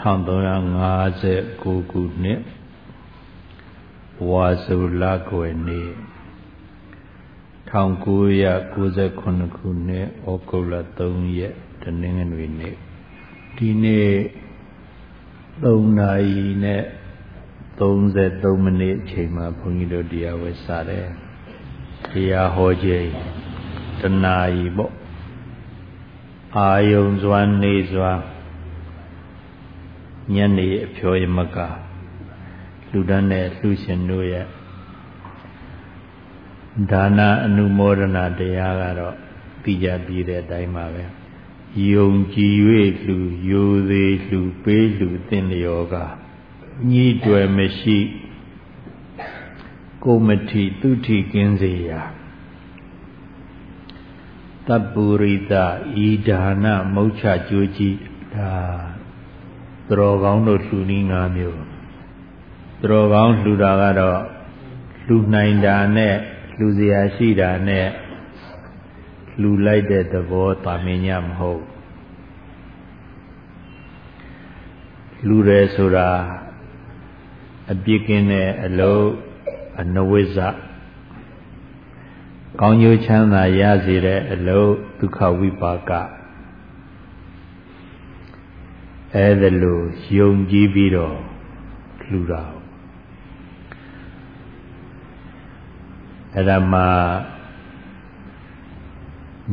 1359ခုနှစ်ဝါစုလကွယ်နေ့1998ခုနှစ်ဩဂုတ်လ3ရက်တနင်္ဂနွေနေ့ဒီနေ့3နာရီနဲ့33မိနစ်အချိန်မှာဘုန်းကြီးတို့တရားဝဲစတယ်တရားဟောခြင်းတနာရီပေါ့အာယုံစွာနေစွာ ညနေအဖြောယမကလူတန်းတဲ့လှူရှင်တို့ရဲ့ဒါနအနုမောဒနာတရားကတော့သိကြပြီးတဲ့အတိုင်းပါပဲယုံကြည်၍လှူယိုသေးလှူပေးလှူသင်လျောကညီးတွယ်မရှိကိုမထီသူထီကင်းစေရာတပ္ပုရိတဤဒါနမုတ်ချကြိုးကြီးဒါ သတော်ကောင်းတို့လှူနည်း၅မျိုးသတော်ကောင်းလှူတာကတော့လှူနိုင်တာနဲ့လှူเสียရှိတာနဲ့လှူလိုက်တဲ့သဘောတာမင်းညမဟုတ်လှူတယ်ဆိုတာအပြစ်ကင်းတဲ့အလုံးအနဝိဇ္ဇကောင်းကျိုးချမ်းသာရစေတဲ့အလုံးဒုက္ခဝိပါက အဲဒါလို့ယုံကြည်ပြီးတော့လှူတာအဲ့ဒါမှ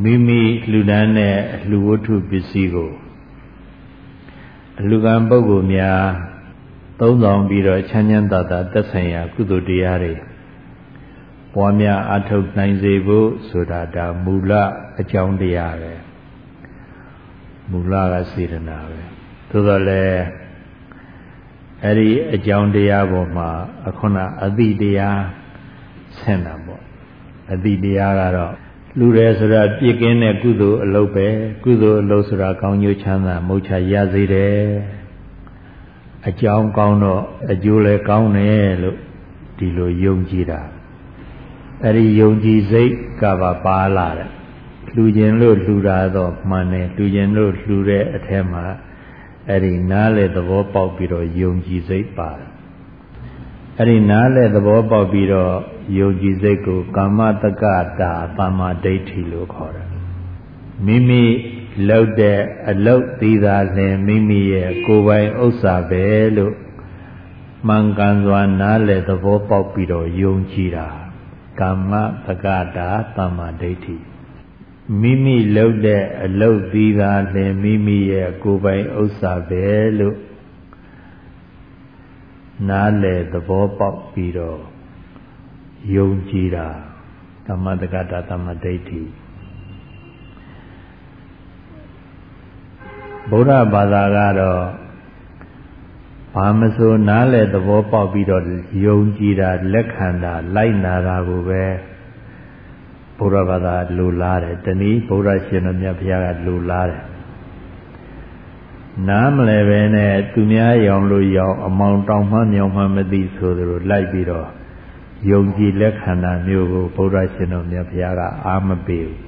မိမိလှူဒန်းတဲ့အလှူဝတ္ထုပစ္စည်းကိုအလှူကံပုဂ္ဂိုလ်များသုံးဆောင်ပြီးတော့ချမ်းချမ်းသာသာသက်ဆိုင်ရာကုသိုလ်တရားတွေပွားများအထောက်နိုင်စေဖို့ဆိုတာဒါမူလအကြောင်းတရားပဲမူလကစေတနာပဲ သို့တော်လည်းအဲ့ဒီအကြောင်းတရားပေါ်မှာအခုနအတိတရားဆင်တာပေါ့အတိတရားကတော့လူတယ်ဆိုတာပြစ်ကင်းတဲ့ကုသိုလ်အလုပ်ပဲကုသိုလ်အလုပ်ဆိုတာကောင်းကျိုးချမ်းသာမုတ်ချရစေတယ်အကြောင်းကောင်းတော့အကျိုးလည်းကောင်းတယ်လို့ဒီလိုယုံကြည်တာအဲ့ဒီယုံကြည်စိတ်ကပါပါလာတယ်လူကျင်လို့လူတာတော့မှန်တယ်လူကျင်လို့လူတဲ့အထက်မှာ အဲ့ဒီနားလေသဘောပေါက်ပြီးတော့ယုံကြည်စိတ်ပါတယ်အဲ့ဒီနားလေသဘောပေါက်ပြီးတော့ယုံကြည်စိတ်ကိုကာမတက္ကတာပါမဒိဋ္ဌိလို့ခေါ်တယ်မိမိလောက်တဲ့အလုတ်သီးသာလင်မိမိရဲ့ကိုယ်ပိုင်ဥစ္စာပဲလို့မှန်ကန်စွာနားလေသဘောပေါက်ပြီးတော့ယုံကြည်တာကာမတက္ကတာပါမဒိဋ္ဌိ မိမိလောက်တဲ့အလုတ်သီးသာလင်မိမိရဲ့ကိုယ်ပိုင်ဥစ္စာပဲလို့နားလေသဘောပေါက်ပြီးတော့ယုံကြည်တာသမတကတာသမဒိဋ္ဌိဗုဒ္ဓဘာသာကတော့ဘာမဆိုနားလေသဘောပေါက်ပြီးတော့ယုံကြည်တာလက်ခံတာလိုက်နာတာကိုပဲ ဗုဒ္ဓဘာသာလိုလားတယ်တနည်းဗုဒ္ဓရှင်တော်မြတ်ဘုရားကလိုလားတယ်နားမလဲပဲနဲ့သူများရောင်လို့ရောင်အမောင်တောင်မှမြောင်မှမသိဆိုသလိုလိုက်ပြီးတော့ယုံကြည်လက်ခံတာမျိုးကိုဘုရားရှင်တော်မြတ်ဘုရားကအာမပေးဘူး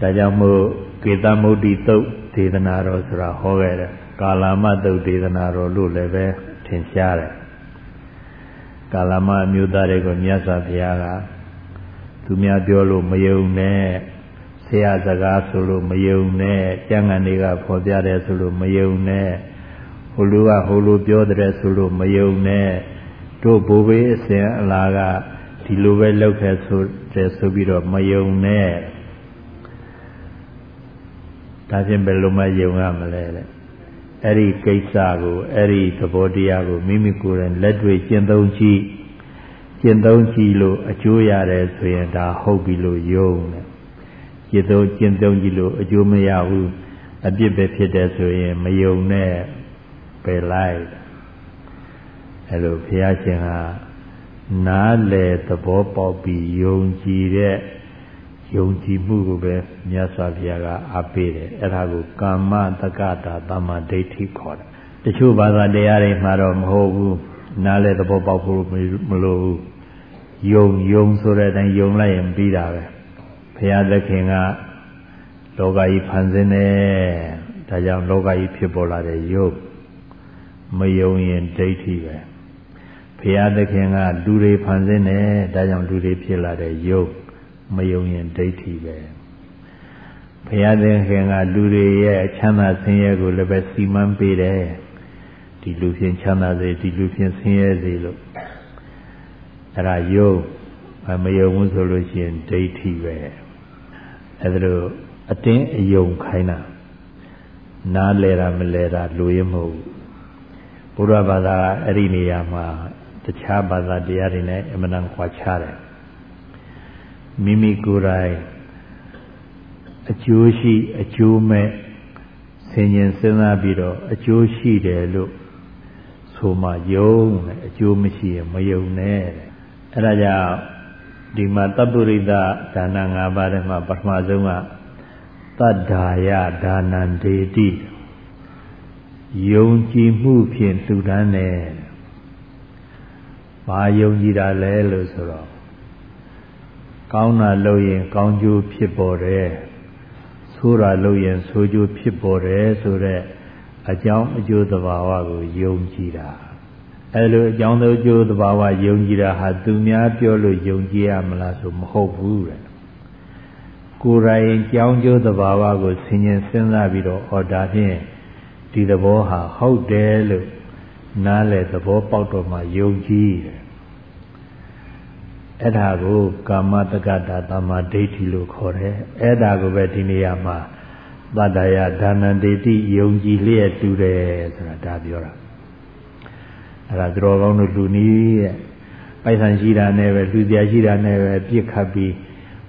ဒါကြောင့်မို့ကေသမုဒ္တိသုတ်ဒေသနာတော်ဆိုတာဟောခဲ့တယ်ကာလမသုတ်ဒေသနာတော်လို့လည်းပဲထင်ရှားတယ် ကာလမအမျိုးသားတွေကိုမြတ်စွာဘုရားကသူများပြောလို့မယုံနဲ့ဆရာစကားဆိုလို့မယုံနဲ့ကျမ်းဂန်တွေကဖော်ပြတယ်ဆိုလို့မယုံနဲ့ဟိုလူကဟိုလူပြောတဲ့ဆိုလို့မယုံနဲ့တို့ဘိုးဘေးအစဉ်အလာကဒီလိုပဲလုပ်ခဲ့ဆိုတယ်ဆိုပြီးတော့မယုံနဲ့ဒါဖြင့်ဘယ်လိုမှယုံရမလဲလေ အဲ့ဒီကိစ္စကိုအဲ့ဒီသဘောတရားကိုမိမိကိုယ်တိုင်လက်တွေ့ကျင့်သုံးကြည့်ကျင့်သုံးကြည့်လို့အကျိုးရတယ်ဆိုရင်ဒါဟုတ်ပြီလို့ယုံတယ်ကျင့်သုံးကျင့်သုံးကြည့်လို့အကျိုးမရဘူးအပြစ်ပဲဖြစ်တယ်ဆိုရင်မယုံနဲ့ပယ်လိုက်အဲ့လိုဘုရားရှင်ဟာနားလေသဘောပေါက်ပြီးယုံကြည်တဲ့ ယုံကြည်မှုကိုပဲမြတ်စွာဘုရားကအားပေးတယ်အဲ့ဒါကိုကာမတက္ကတာသမ္မာဒိဋ္ဌိခေါ်တယ်တချို့ဘာသာတရားတွေမှာတော့မဟုတ်ဘူးနားလေသဘောပေါက်ဖို့မလိုဘူးယုံယုံဆိုတဲ့အတိုင်းယုံလိုက်ရင်ပြီးတာပဲဘုရားသခင်ကလောကကြီးဖန်ဆင်းတယ်ဒါကြောင့်လောကကြီးဖြစ်ပေါ်လာတဲ့ယုတ်မယုံရင်ဒိဋ္ဌိပဲဘုရားသခင်ကလူတွေဖန်ဆင်းတယ်ဒါကြောင့်လူတွေဖြစ်လာတဲ့ယုတ် မယုံရင်ဒိဋ္ဌိပဲဘုရားသခင်ကလူတွေရဲ့ချမ်းသာဆင်းရဲကိုလည်းပဲစီမံပေးတယ်ဒီလူဖြင့်ချမ်းသာစေဒီလူဖြင့်ဆင်းရဲစေလို့အဲ့ဒါယုတ်မယုံဘူးဆိုလို့ရှိရင်ဒိဋ္ဌိပဲအဲ့ဒါလို့အတင်းအယုံခိုင်းတာနားလဲတာမလဲတာလူရမဟုတ်ဘုရားဘာသာအဲ့ဒီနေရာမှာတခြားဘာသာတရားတွေနဲ့အမှန်တန်ခွာခြားတယ် မိမိကိုယ်တိုင်အကျိုးရှိအကျိုးမဲ့ဆင်ញင်စဉ်းစားပြီးတော့အကျိုးရှိတယ်လို့ဆိုမှယုံတယ်အကျိုးမရှိရင်မယုံနဲ့တဲ့အဲ့ဒါကြောင့်ဒီမှာတပ္ပုရိသဒါန၅ပါးထဲမှာပထမဆုံးကတတ္ဒါယဒါနံဒေတိယုံကြည်မှုဖြင့်လှူဒန်းတယ်။ဘာယုံကြည်တာလဲလို့ဆိုတော့ ကောင်းတာလုပ်ရင် ကောင်းကျိုးဖြစ်ပေါ်တယ်။ဆိုးတာလုပ်ရင်ဆိုးကျိုးဖြစ်ပေါ်တယ်ဆိုတဲ့အကြောင်းအကျိုးသဘာဝကိုယုံကြည်တာ။အဲလိုအကြောင်းအကျိုးသဘာဝယုံကြည်တာဟာသူများပြောလို့ယုံကြည်ရမလားဆိုမဟုတ်ဘူးတဲ့။ကိုယ်တိုင်ကြောင်းကျိုးသဘာဝကိုဆင်ញင်စဉ်းစားပြီးတော့အော်ဒါဖြင့်ဒီသဘောဟာဟုတ်တယ်လို့နားလည်သဘောပေါက်တော့မှယုံကြည်တယ် အဲ့ဒါကိုကာမတက္ကတာတမဒိဋ္ဌိလို့ခေါ်တယ်အဲ့ဒါကိုပဲဒီနေရာမှာသတ္တယဒါနန္တေတိယုံကြည်လျက်တူတယ်ဆိုတာဒါပြောတာအဲ့ဒါသတော်ကောင်းတို့လူနည်းရဲ့ပိုက်ဆံရှိတာနဲ့ပဲလူစရာရှိတာနဲ့ပဲပြစ်ခတ်ပြီး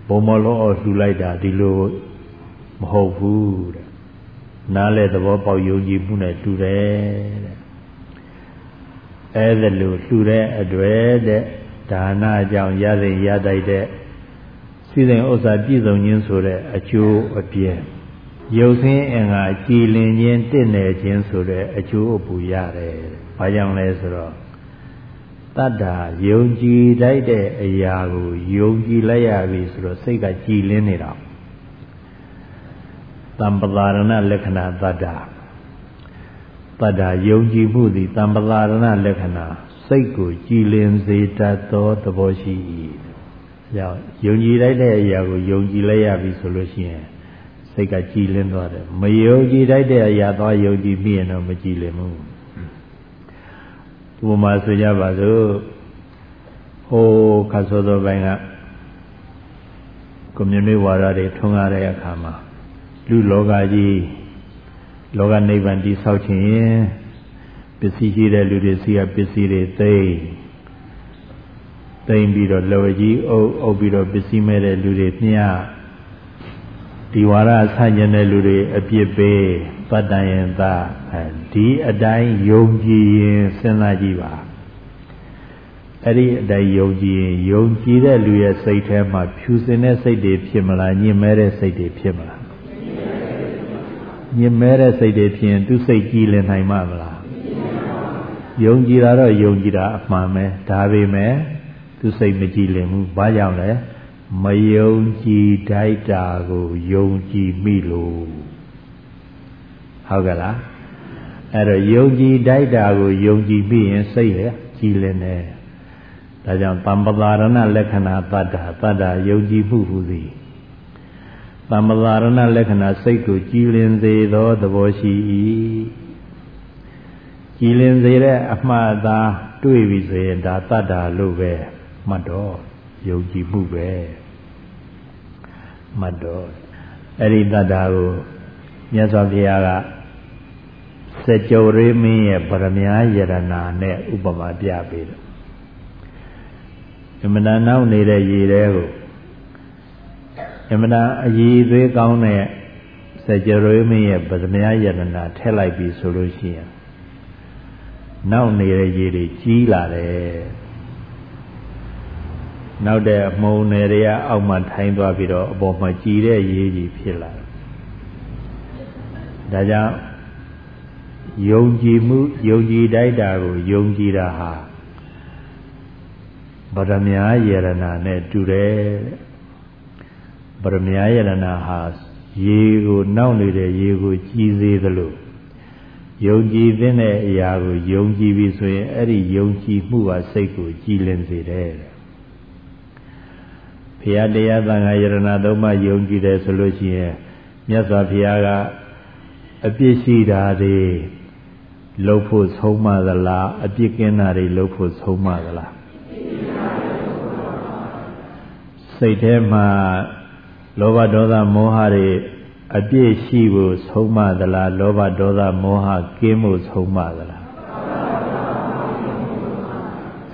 ဘုံမလုံးအောင်လှူလိုက်တာဒီလိုမဟုတ်ဘူးတဲ့နားလဲသဘောပေါက်ယုံကြည်မှုနဲ့တူတယ်တဲ့အဲဒါလို့တူတဲ့အတွေ့တဲ့ ဒါနကြောင့်ရတဲ့ရတိုက်တဲ့စီစဉ်ဥစ္စာပြည့်စုံခြင်းဆိုတဲ့အကျိုးအပြည့်ရုပ်ဆင်းအင်္ဂါကြည်လင်ခြင်းတင့်တယ်ခြင်းဆိုတဲ့အကျိုးအပူရတယ်။ဘာကြောင့်လဲဆိုတော့တတ္တာယုံကြည်တိုက်တဲ့အရာကိုယုံကြည်လိုက်ရပြီဆိုတော့စိတ်ကကြည်လင်းနေတာ။တံပဒါရဏလက္ခဏာတတ္တာတတ္တာယုံကြည်မှုသည်တံပဒါရဏလက္ခဏာ စိတ်ကိုကြည်လင်စေတတ်သောသဘောရှိ၏။ကြောင့်ယုံကြည်လိုက်တဲ့အရာကိုယုံကြည်လိုက်ရပြီဆိုလို့ရှိရင်စိတ်ကကြည်လင်းသွားတယ်။မယုံကြည်လိုက်တဲ့အရာသွားယုံကြည်ပြီးရင်တော့မကြည်လင်ဘူး။ဥပမာဆိုကြပါစို့ဟိုခါစောသောပိုင်းကကွန်မြူနတီဝါဒတွေထွန်းကားတဲ့အခါမှာလူလောကကြီးလောကနိဗ္ဗာန်တည်ဆောက်ခြင်း ပစ္စည်းရှိတဲ့လူတွေစီကပစ္စည်းတွေသိမ့်သိမ့်ပြီးတော့လောကြီးအုပ်အုပ်ပြီးတော့ပစ္စည်းမဲ့တဲ့လူတွေမျှဒီဝါရဆန့်ကျင်တဲ့လူတွေအပြစ်ပေးပတ္တယံသဒီအတိုင်းယုံကြည်ရင်စဉ်းစားကြည့်ပါအဲ့ဒီအတိုင်းယုံကြည်ရင်ယုံကြည်တဲ့လူရဲ့စိတ်ထဲမှာဖြူစင်တဲ့စိတ်တွေဖြစ်မလားညင်မဲတဲ့စိတ်တွေဖြစ်မလားညင်မဲတဲ့စိတ်တွေဖြစ်ရင်သူစိတ်ကြည်လင်နိုင်မှာမလား ယုံကြည်တာတော့ယုံကြည်တာအမှန်ပဲဒါပေမဲ့သူစိတ်မကြည်လင်ဘူးဘာကြောင့်လဲမယုံကြည်တိုက်တာကိုယုံကြည်မိလို့ဟုတ်ကဲ့လားအဲ့တော့ယုံကြည်တိုက်တာကိုယုံကြည်ပြီးရင်စိတ်ရကြည်လင်တယ်ဒါကြောင့်တမ္ပဒါရဏလက္ခဏာတတ္တာတတ္တာယုံကြည်မှုဟူသည်တမ္ပဒါရဏလက္ခဏာစိတ်ကိုကြည်လင်စေသောသဘောရှိ၏ ကြည်လင်စေတဲ့အမှားသာတွေ့ပြီဆိုရင်ဒါတတ္တာလို့ပဲမှတ်တော့ယုံကြည်မှုပဲမှတ်တော့အဲ့ဒီတတ္တာကိုမြတ်စွာဘုရားကစကြဝဠာမင်းရဲ့ဗရမ ्या ယရနာနဲ့ဥပမာပြပေးတယ်အမှန်တန်နောက်နေတဲ့ရေတဲကိုအမှန်တန်အည်သွေးကောင်းတဲ့စကြဝဠာမင်းရဲ့ဗရမ ्या ယရနာထည့်လိုက်ပြီဆိုလို့ရှိရင် နောက်နေတဲ့ရေတွေကြီးလာတယ်နောက်တဲ့အမုံနယ်တွေကအောက်မှာထိုင်းသွားပြီးတော့အပေါ်မှာကြည်တဲ့ရေကြီးဖြစ်လာတယ်ဒါကြောင့်ယုံကြည်မှုယုံကြည်တိုက်တာကိုယုံကြည်တာဟာဗရမ ्या ယရဏနဲ့တူတယ်ဗရမ ्या ယရဏဟာရေကိုနောက်နေတဲ့ရေကိုကြည်စေသလို ယုံကြည်တဲ့အရာကိုယုံကြည်ပြီဆိုရင်အဲ့ဒီယုံကြည်မှုဟာစိတ်ကိုကြည်လင်စေတယ်ဘုရားတရားသံဃာယရဏသုံးပါးယုံကြည်တယ်ဆိုလို့ရှိရင်မြတ်စွာဘုရားကအပြစ်ရှိတာတွေလှုပ်ဖို့ဆုံးမသလားအပြစ်ကင်းတာတွေလှုပ်ဖို့ဆုံးမသလားစိတ်ထဲမှာလောဘဒေါသမောဟတွေ အပြည့်ရှိဖို့ဆုံးမသလားလောဘဒေါသမောဟကင်းဖို့ဆုံးမသလား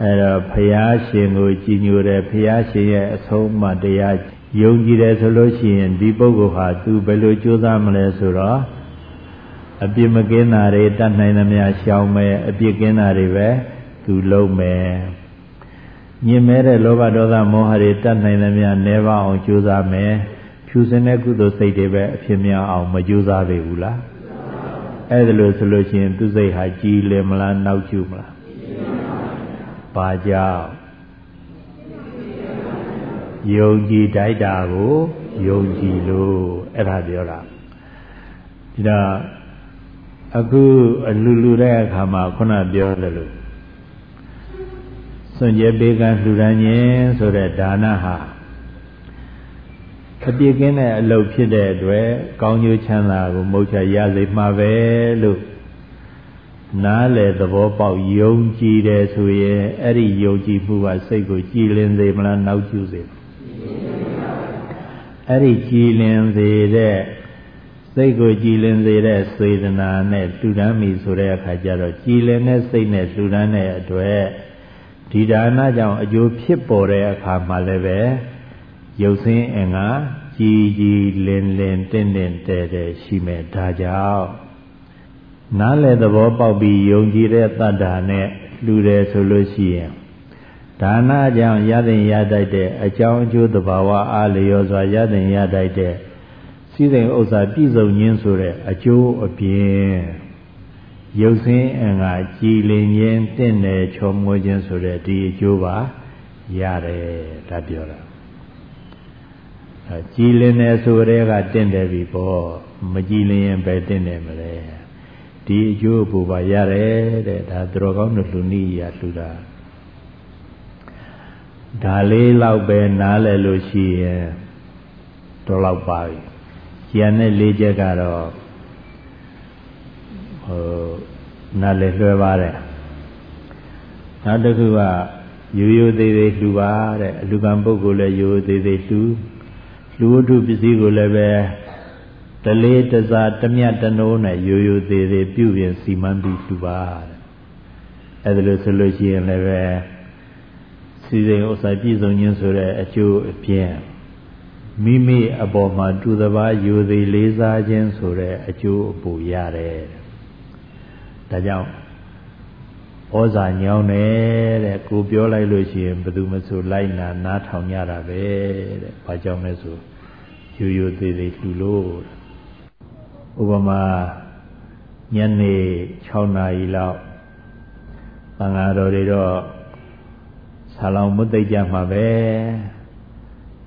အဲ့တော့ဘုရားရှင်ကိုကြည်ညိုတယ်ဘုရားရှင်ရဲ့အဆုံးအမတရားယုံကြည်တယ်ဆိုလို့ရှိရင်ဒီပုဂ္ဂိုလ်ဟာသူဘယ်လိုကြိုးစားမလဲဆိုတော့အပြစ်မကင်းတာတွေတတ်နိုင်သမျှရှောင်မယ်အပြစ်ကင်းတာတွေပဲသူလုံးမယ်ညင်မဲတဲ့လောဘဒေါသမောဟတွေတတ်နိုင်သမျှနဲပါအောင်ကြိုးစားမယ် ဖြူစင်တဲ့ကုသိုလ်စိတ်တွေပဲအဖြစ်များအောင်မကြိုးစားပေဘူးလားအဲ့ဒါလို့ဆိုလို့ရှိရင်သူစိတ်ဟာကြည်လင်မလားနောက်ကျမလားဘာကြောင့်ယုံကြည်တိုက်တာကိုယုံကြည်လို့အဲ့ဒါပြောတာဒီတော့အခုအလူလူတဲ့အခါမှာခုနပြောတယ်လို့စွန့်ကြဲပေးကမ်းလှူဒန်းခြင်းဆိုတဲ့ဒါနဟာ အပြည့်ကင်းတဲ့အလုပ်ဖြစ်တဲ့အတွက်ကောင်းကျိုးချမ်းသာကိုမုတ်ချရစေမှာပဲလို့နားလေသဘောပေါက်ယုံကြည်တယ်ဆိုရင်အဲ့ဒီယုံကြည်မှုကစိတ်ကိုကြည်လင်စေမလားနောက်ကျစေအဲ့ဒီကြည်လင်စေတဲ့စိတ်ကိုကြည်လင်စေတဲ့စေတနာနဲ့လှူဒန်းမိဆိုတဲ့အခါကျတော့ကြည်လင်တဲ့စိတ်နဲ့လှူဒန်းတဲ့အတွက်ဒီဒါနကြောင့်အကျိုးဖြစ်ပေါ်တဲ့အခါမှာလည်းပဲ ရုပ်ဆင်းအင်္ဂါကြည်ကြည်လင်လင်တင့်တင့်တဲတဲရှိမဲ့ဒါကြောင့်နားလေသဘောပေါက်ပြီးယုံကြည်တဲ့တတ္တာနဲ့လူတယ်ဆိုလို့ရှိရင်ဒါနကြောင့်ရတဲ့ရတတ်တဲ့အကြောင်းအကျိုးသဘာဝအားလျော်စွာရတဲ့ရတတ်တဲ့စည်းစိမ်ဥစ္စာပြည့်စုံခြင်းဆိုတဲ့အကျိုးအပြင်ရုပ်ဆင်းအင်္ဂါကြည်လင်ခြင်းတင့်တယ်ချောမွေးခြင်းဆိုတဲ့ဒီအကျိုးပါရတယ်ဒါပြောတာ ကြည်လင်တယ်ဆိုတဲ့ကတင့်တယ်ပြီပေါ့မကြည်လင်ရင်ပဲတင့်တယ်မလဲဒီအကျိုးပူပါရတယ်တဲ့ဒါသူတော်ကောင်းတို့လူနည်းရလှူတာဒါလေးလောက်ပဲနားလည်လို့ရှိရင်တော့လောက်ပါပြီကျန်တဲ့လေးချက်ကတော့ဟိုနားလည်လွှဲပါတယ်နောက်တစ်ခုကရိုးရိုးသေးသေးလှူပါတဲ့အလူကံပုဂ္ဂိုလ်လည်းရိုးရိုးသေးသေးလှူ လူဝတ္ထုပစ္စည်းကိုလည်းပဲတလေးတစားတမြတ်တနိုးနဲ့ရိုးရိုးသေးသေးပြုပြင်စီမံပြီးလှူပါတဲ့အဲ့ဒါလို့ဆိုလို့ရှိရင်လည်းပဲစီစဉ်ဥစ္စာပြည့်စုံခြင်းဆိုတဲ့အကျိုးအပြင်မိမိအပေါ်မှာတူတဘာယူသည်လေးစားခြင်းဆိုတဲ့အကျိုးအပူရတယ်ဒါကြောင့် ဩဇာညောင်းတယ်တဲ့ကိုပြောလိုက်လို့ရှိရင်ဘယ်သူမဆိုလိုက်နာနားထောင်ကြတာပဲတဲ့ဘာကြောင့်လဲဆိုယူယူသေးသေးလှူလို့ဥပမာညနေ6နာရီလောက်သံဃာတော်တွေတော့ဆာလောင်မွတ်သိကြမှာပဲ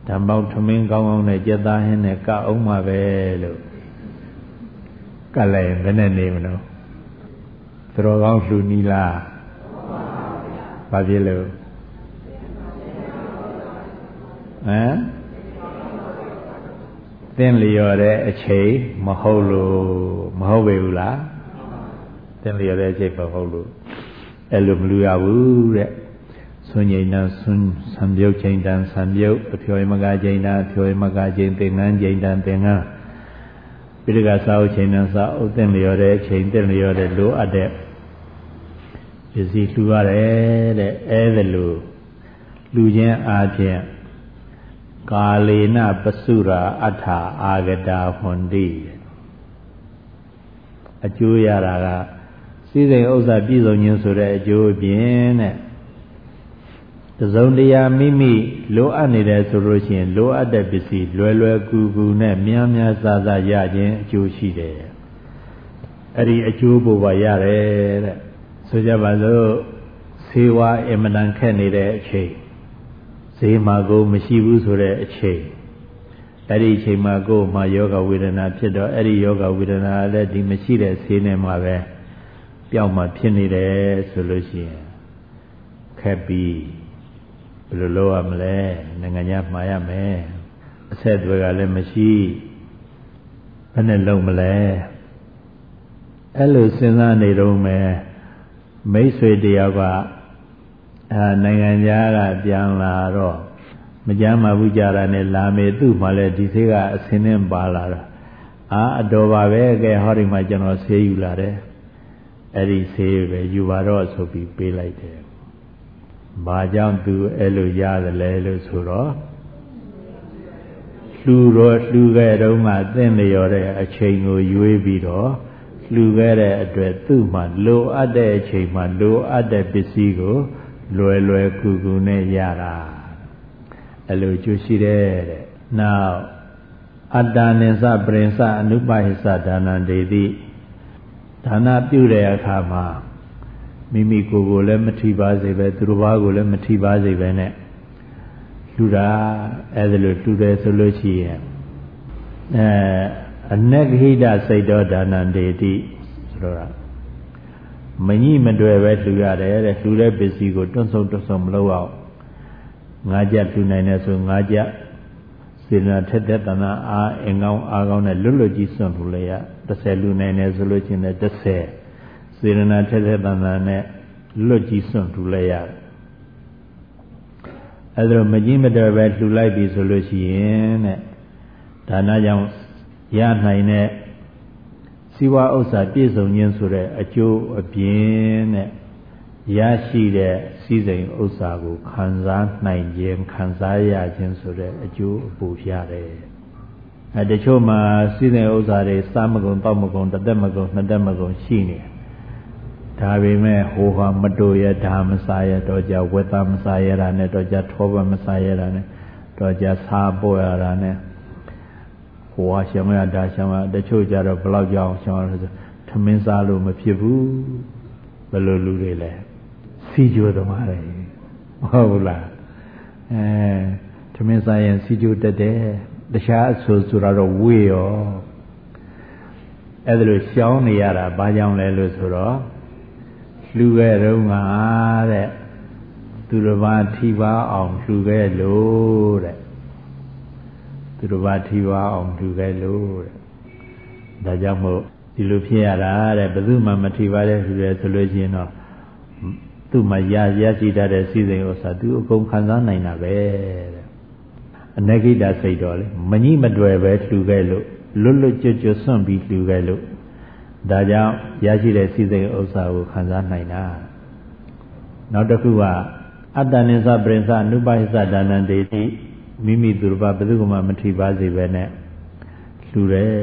ဓမ္မောက်ထမင်းကောင်းကောင်းနဲ့ကြက်သားဟင်းနဲ့ကအောင်မှာပဲလို့ကလည်းဘယ်နဲ့နေမလို့သတော်ကောင်းလှူနီလား ဘာဖြစ်လို့ဟမ်သင်လျော်တဲ့အချိန်မဟုတ်လို့မဟုတ်ပေဘူးလားသင်လျော်တဲ့အချိန်မဟုတ်လို့အဲ့လိုမလူရဘူးတဲ့ဆွညိဏဆွဆံပြုတ်ချိန်တန်ဆံပြုတ်အဖျော်မကချိန်တန်အဖျော်မကချိန်သင်္ကန်းချိန်တန်သင်္ကန်းပိဋကစာအုပ်ချိန်တန်စာအုပ်သင်လျော်တဲ့အချိန်သင်လျော်တဲ့လိုအပ်တဲ့ ပစ္စည်းလှူရတယ်တဲ့အဲ့ဒါလို့လူချင်းအားဖြင့်ကာလေနပစုရာအထာအာဂတာဟွန်တိအကျိုးရတာကစည်းစိမ်ဥစ္စာပြည့်စုံခြင်းဆိုတဲ့အကျိုးအပြင်တဲ့တစုံတရာမိမိလိုအပ်နေတယ်ဆိုလို့ရှိရင်လိုအပ်တဲ့ပစ္စည်းလွယ်လွယ်ကူကူနဲ့များများစားစားရခြင်းအကျိုးရှိတယ်အဲ့ဒီအကျိုးပေါ်ပါရတယ်တဲ့ ဆိုကြပါစို့ဆေးဝါးအင်မတန်ခက်နေတဲ့အချိန်ဈေးမှာကိုမရှိဘူးဆိုတဲ့အချိန်အဲ့ဒီအချိန်မှာကိုယ်မှာယောဂဝေဒနာဖြစ်တော့အဲ့ဒီယောဂဝေဒနာလည်းဒီမရှိတဲ့ဆေးနဲ့မှပဲပျောက်မှဖြစ်နေတယ်ဆိုလို့ရှိရင်ခက်ပြီးဘယ်လိုလုပ်ရမလဲနိုင်ငံခြားမှာရမယ်အဆက်အသွယ်ကလည်းမရှိဘယ်နဲ့လုပ်မလဲအဲ့လိုစဉ်းစားနေတော့မယ် မိတ်ဆွေတယောက်ကအာနိုင်ငံခြားကပြန်လာတော့မကြမ်းမှဘူးကြတာနဲ့လာမေသူ့မှလည်းဒီဆေးကအစင်းနဲ့ပါလာတာအာအတော်ပါပဲကဲဟောဒီမှာကျွန်တော်ဆေးယူလာတယ်အဲ့ဒီဆေးပဲယူပါတော့ဆိုပြီးပေးလိုက်တယ်ဘာကြောင့်သူအဲ့လိုရတယ်လဲလို့ဆိုတော့လှူတော့လှူခဲ့တော့မှသင့်လျော်တဲ့အချိန်ကိုရွေးပြီးတော့ လှူခဲ့တဲ့အတွက်သူ့မှာလိုအပ်တဲ့အချိန်မှာလိုအပ်တဲ့ပစ္စည်းကို လွယ်လွယ်ကူကူနဲ့ရတာအဲ့လိုကျိုးရှိတယ်တဲ့နောက်အတ္တနိသပရိသအနုပဟိသဒါနံဒေတိဒါနပြုတဲ့အခါမှာမိမိကိုယ်ကိုလည်းမထိပါစေပဲသူတို့ဘာကိုလည်းမထိပါစေပဲနဲ့လူတာအဲ့ဒါလိုတူတယ်ဆိုလို့ရှိရင်အဲ အနဂဟိတစိတ်တော်ဒါနံဒေတိဆိုတော့မညိမတွေ့ပဲလှူရတယ်တဲ့လှူတဲ့ပစ္စည်းကိုတွန့်ဆုံတွန့်ဆုံမလုပ်အောင်ငါးကြလှူနိုင်တယ်ဆိုငါးကြစေနာထက်တဲ့တဏအားအင်ကောင်းအားကောင်းနဲ့လွတ်လွတ်ကြီးစွန့်လှူလိုက်ရ30လှူနိုင်တယ်ဆိုလို့ချင်းလည်း30စေနာထက်တဲ့တဏနဲ့လွတ်ကြီးစွန့်လှူလိုက်ရတယ်အဲ့ဒါမကြီးမတော်ပဲလှူလိုက်ပြီဆိုလို့ရှိရင်တဲ့ဒါနကြောင့် ရနိုင်တဲ့စီဝါဥစ္စာပြည့်စုံခြင်းဆိုတဲ့အကျိုးအပြင်တဲ့ရရှိတဲ့စည်းစိမ်ဥစ္စာကိုခံစားနိုင်ခြင်းခံစားရခြင်းဆိုတဲ့အကျိုးအပူရတယ်အဲတချို့မှာစည်းစိမ်ဥစ္စာတွေစားမကုန်တောက်မကုန်တစ်သက်မကုန်နှစ်သက်မကုန်ရှိနေဒါပေမဲ့ဟိုဟာမတူရဓာမစားရတော့ကြဝက်သားမစားရတာနဲ့တော့ကြထောပမစားရတာနဲ့တော့ကြစားပေါ်ရတာနဲ့ ဟိုဟာရှောင်ရဒါရှောင်ရတချို့ကြတော့ဘလောက်ကြောင်ရှောင်ရဆိုထမင်းစားလို့မဖြစ်ဘူးဘယ်လိုလူတွေလဲစီကြိုသမားတွေမဟုတ်ဘူးလားအဲထမင်းစားရင်စီကြိုတက်တယ်တခြားအဆူဆိုတော့ဝေးရောအဲ့ဒါလိုရှောင်းနေရတာဘာကြောင့်လဲလို့ဆိုတော့လှူခဲ့တော့ငါတဲ့သူတစ်ပါးထိပါအောင်လှူခဲ့လို့တဲ့ သူတစ်ပါးထိပါအောင်လှူခဲ့လို့တဲ့ဒါကြောင့်မို့ဒီလိုဖြစ်ရတာတဲ့ဘယ်သူမှမထိပါတဲ့လှူတယ်ဆိုလို့ရှိရင်တော့သူ့မှာရရရှိတတ်တဲ့စီစဉ်ဥစ္စာသူအကုန်ခံစားနိုင်တာပဲတဲ့အနဂိတစိတ်တော်လေမညိမတွယ်ပဲလှူခဲ့လို့လွတ်လွတ်ကျွတ်ကျွတ်စွန့်ပြီးလှူခဲ့လို့ဒါကြောင့်ရရှိတဲ့စီစိတ်ဥစ္စာကိုခံစားနိုင်တာနောက်တစ်ခုကအတ္တနိသပရိသအနုပဟိသဒါနံတေတိ မိမိသူတစ်ပါးဘယ်သူမှမထိပါစေပဲနဲ့လှူတယ်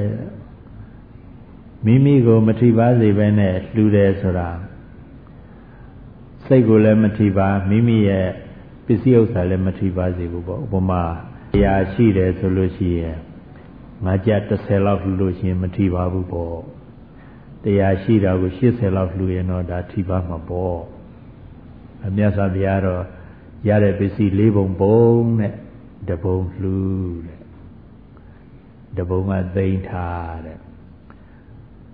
မိမိကိုမထိပါစေပဲနဲ့လှူတယ်ဆိုတာစိတ်ကိုလည်းမထိပါမိမိရဲ့ပစ္စည်းဥစ္စာလည်းမထိပါစေဘူးပေါ့ဥပမာတရားရှိတယ်ဆိုလို့ရှိရင်ငါကြ30လောက်လှူလို့ရှိရင်မထိပါဘူးပေါ့တရားရှိတာကို80လောက်လှူရင်တော့ဒါထိပါမှာပေါ့အမြတ်စွာဘုရားတော့ရတဲ့ပစ္စည်း၄ပုံပုံနဲ့ တပုံလှူတဲ့တပုံကသိမ့်ထားတဲ့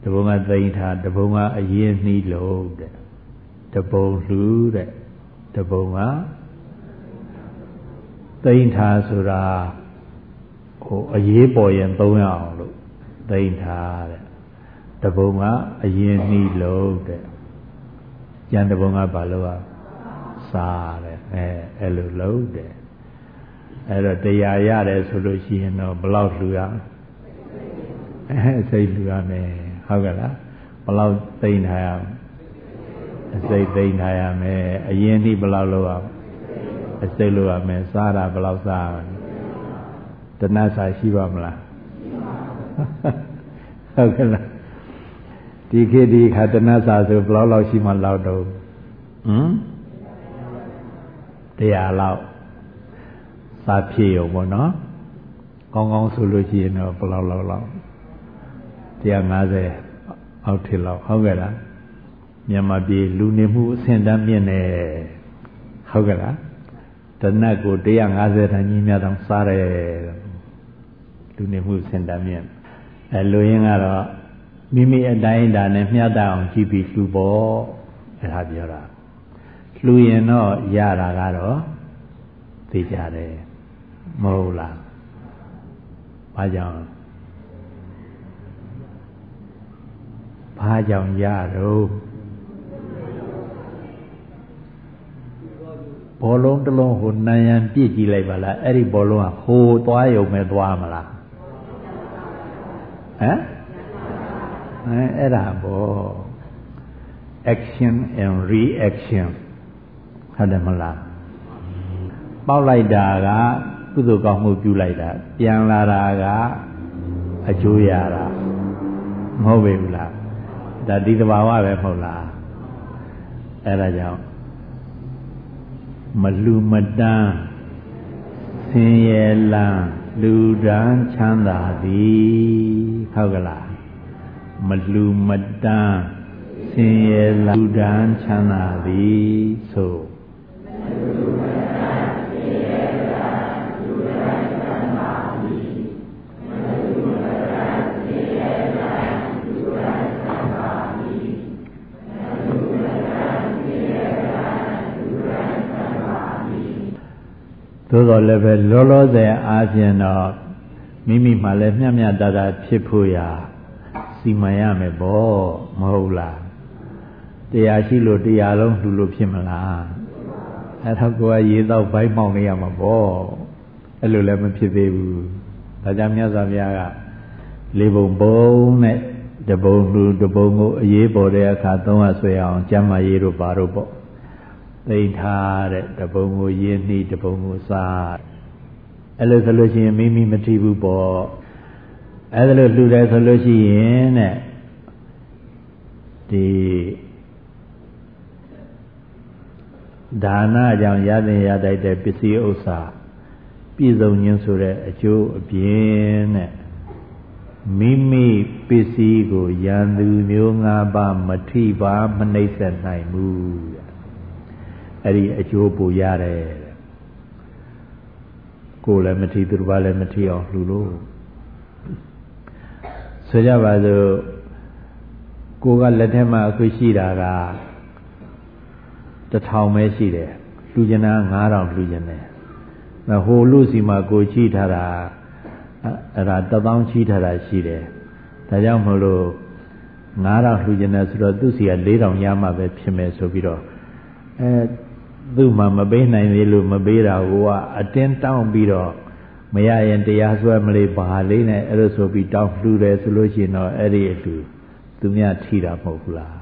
တပုံကသိမ့်ထားတပုံကအရင်နှီးလို့တဲ့တပုံလှူတဲ့တပုံကသိမ့်ထားဆိုတာဟိုအရေးပေါ်ရင်သုံးရအောင်လို့သိမ့်ထားတဲ့တပုံကအရင်နှီးလို့တဲ့ကျန်တပုံကဘာလို့อ่ะစားတဲ့အဲအဲ့လိုလို့တဲ့ အဲ့တော့တရားရတယ်ဆိုလို့ရှိရင်တော့ဘလောက်လှူရအဲစိတ်လှူရမယ်ဟုတ်ကဲ့လားဘလောက်သိမ့်ထားရအစိတ်သိမ့်ထားရမယ်အရင်နှီးဘလောက်လို့အောင်အစိတ်လို့ရမယ်စားတာဘလောက်စားတဏှာစာရှိပါမလားဟုတ်ကဲ့လားဒီခေတ်ဒီခါတဏှစာဆိုဘယ်လောက်လောက်ရှိမှလောက်တော့ဟမ်တရားလောက် စာဖြည့်ရုံပေါ့နော်ကောင်းကောင်းဆိုလို့ရှိရင်တော့ဘယ်လောက်လောက်လောက်150အောက်ထစ်လောက်ဟုတ်ကဲ့လားမြန်မာပြည်လူနေမှုအဆင့်တန်းမြင့်နေဟုတ်ကဲ့လားတနတ်ကို150တန်းကြီးများတောင်စားတယ်လူနေမှုစင်တာမြင့်အဲလူရင်းကတော့မိမိအတိုင်းဒါနဲ့မျှတအောင်ကြည့်ပြီးလှူဖို့အဲ့ဒါပြောတာလှူရင်တော့ရတာကတော့သိကြတယ် မဟုတ်လားဘာကြောင့်ဘာကြောင့်ရတော့ဘောလုံးတစ်လုံးဟိုနံရံပြည့်ကြည့်လိုက်ပါလားအဲ့ဒီဘောလုံးကဟိုသွားရုံပဲသွားမလားဟမ်အဲအဲ့ဒါဘော action and reaction ဟုတ်တယ်မလားပေါက်လိုက်တာက ကုသိုလ်ကောင်းမှုပြုလိုက်တာပြန်လာတာကအကျိုးရတာမဟုတ်ပေဘူးလားဒါဒီသဘာဝပဲမဟုတ်လားအဲ့ဒါကြောင့်မလူမတန်းဆင်းရဲလန်းလူဒန်းချမ်းသာသည်ဟုတ်ကလားမလူမတန်းဆင်းရဲလန်းလူဒန်းချမ်းသာသည်ဆို သို့တော်လည်းပဲလောလောဆယ်အားဖြင့်တော့မိမိမှလည်းမျှမျှတတဖြစ်ဖို့ရာစီမံရမယ်ပေါ့မဟုတ်လားတရားရှိလို့တရားလုံးလှူလို့ဖြစ်မလားအဲ့တော့ကိုယ်ကရေတော့ဘိုက်မောင်းနေရမှာပေါ့အဲ့လိုလည်းမဖြစ်သေးဘူးဒါကြောင့်မြတ်စွာဘုရားကလေးပုံပုံနဲ့တပုံလူတပုံကိုအေးပေါ်တဲ့အခါသုံးရဆွဲအောင်ကျမ်းမာရေးတို့ပါတို့ပေါ့ သိထားတဲ့တပုံကိုရင်းနှီးတပုံကိုစားအဲ့လိုဆိုလို့ရှိရင်မိမိမထီဘူးပေါ့အဲ့ဒါလို့လှူတယ်ဆိုလို့ရှိရင်တဲ့ဒီဒါနကြောင့်ရတဲ့ရတိုက်တဲ့ပစ္စည်းဥစ္စာပြည့်စုံခြင်းဆိုတဲ့အကျိုးအပြင်တဲ့မိမိပစ္စည်းကိုရန်သူမျိုးငါးပါးမထိပါမနှိမ့်ဆက်နိုင်ဘူး အဲ့ဒီအကျိုးပူရတယ်ကိုယ်လည်းမထီသူတစ်ပါးလည်းမထီအောင်လှူလို့ဆိုကြပါစို့ကိုကလက်ထက်မှာအခုရှိတာကတထောင်ပဲရှိတယ်လှူကျင်တာ9000လှူကျင်တယ်ဟိုလူစီမှာကိုချိထားတာအဲ့ဒါတပေါင်းချိထားတာရှိတယ်ဒါကြောင့်မလို့9000လှူကျင်တယ်ဆိုတော့သူ့စီက4000ရမှပဲဖြစ်မယ်ဆိုပြီးတော့အဲ သူ့မှာမပေးနိုင်သေးလို့မပေးတာကအတင်းတောင်းပြီးတော့မရရင်တရားစွဲမလေးပါလေးနဲ့အဲ့လိုဆိုပြီးတောင်းလှူတယ်ဆိုလို့ရှိရင်တော့အဲ့ဒီအတူသူများထိတာမဟုတ်ဘူးလား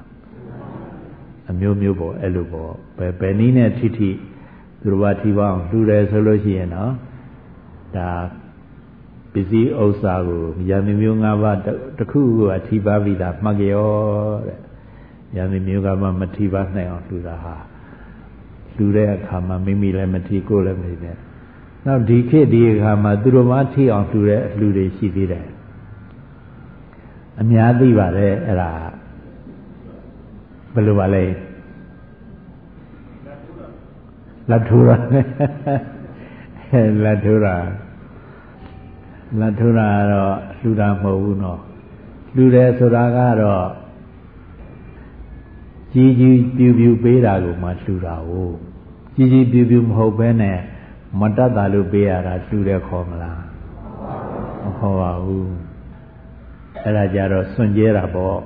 အမျိုးမျိုးပေါ့အဲ့လိုပေါ့ဘယ်ဘယ်နည်းနဲ့ထိထိသူတို့ကထိပါအောင်လှူတယ်ဆိုလို့ရှိရင်တော့ဒါပစ္စည်းဥစ္စာကိုယန္တိမျိုး၅ပါးတစ်ခုခုအထိပါပြီးသားမှတ်ကြောတဲ့ယန္တိမျိုးကမှမထိပါနိုင်အောင်လှူတာဟာ လူတဲ့အခါမှာမိမိလည်းမထီကိုယ်လည်းမထီနဲ့နောက်ဒီခေတ်ဒီအခါမှာသူတို့မှထီအောင်လှူတဲ့လူတွေရှိသေးတယ်အများသိပါတယ်အဲ့ဒါဘယ်လိုပါလဲလက်ထူတာလက်ထူတာလက်ထူတာတော့လှူတာမဟုတ်ဘူးနော်လှူတယ်ဆိုတာကတော့ကြီးကြီးပြူပြူပေးတာကိုမှလှူတာ哦 ကြီးကြီးပြူပြူမဟုတ်ဘဲနဲ့မတတ်တာလို့ပေးရတာလှူတယ်ခေါ်မလားမခေါ်ပါဘူးအဲ့ဒါကြတော့စွန့်ကြဲတာပေါ့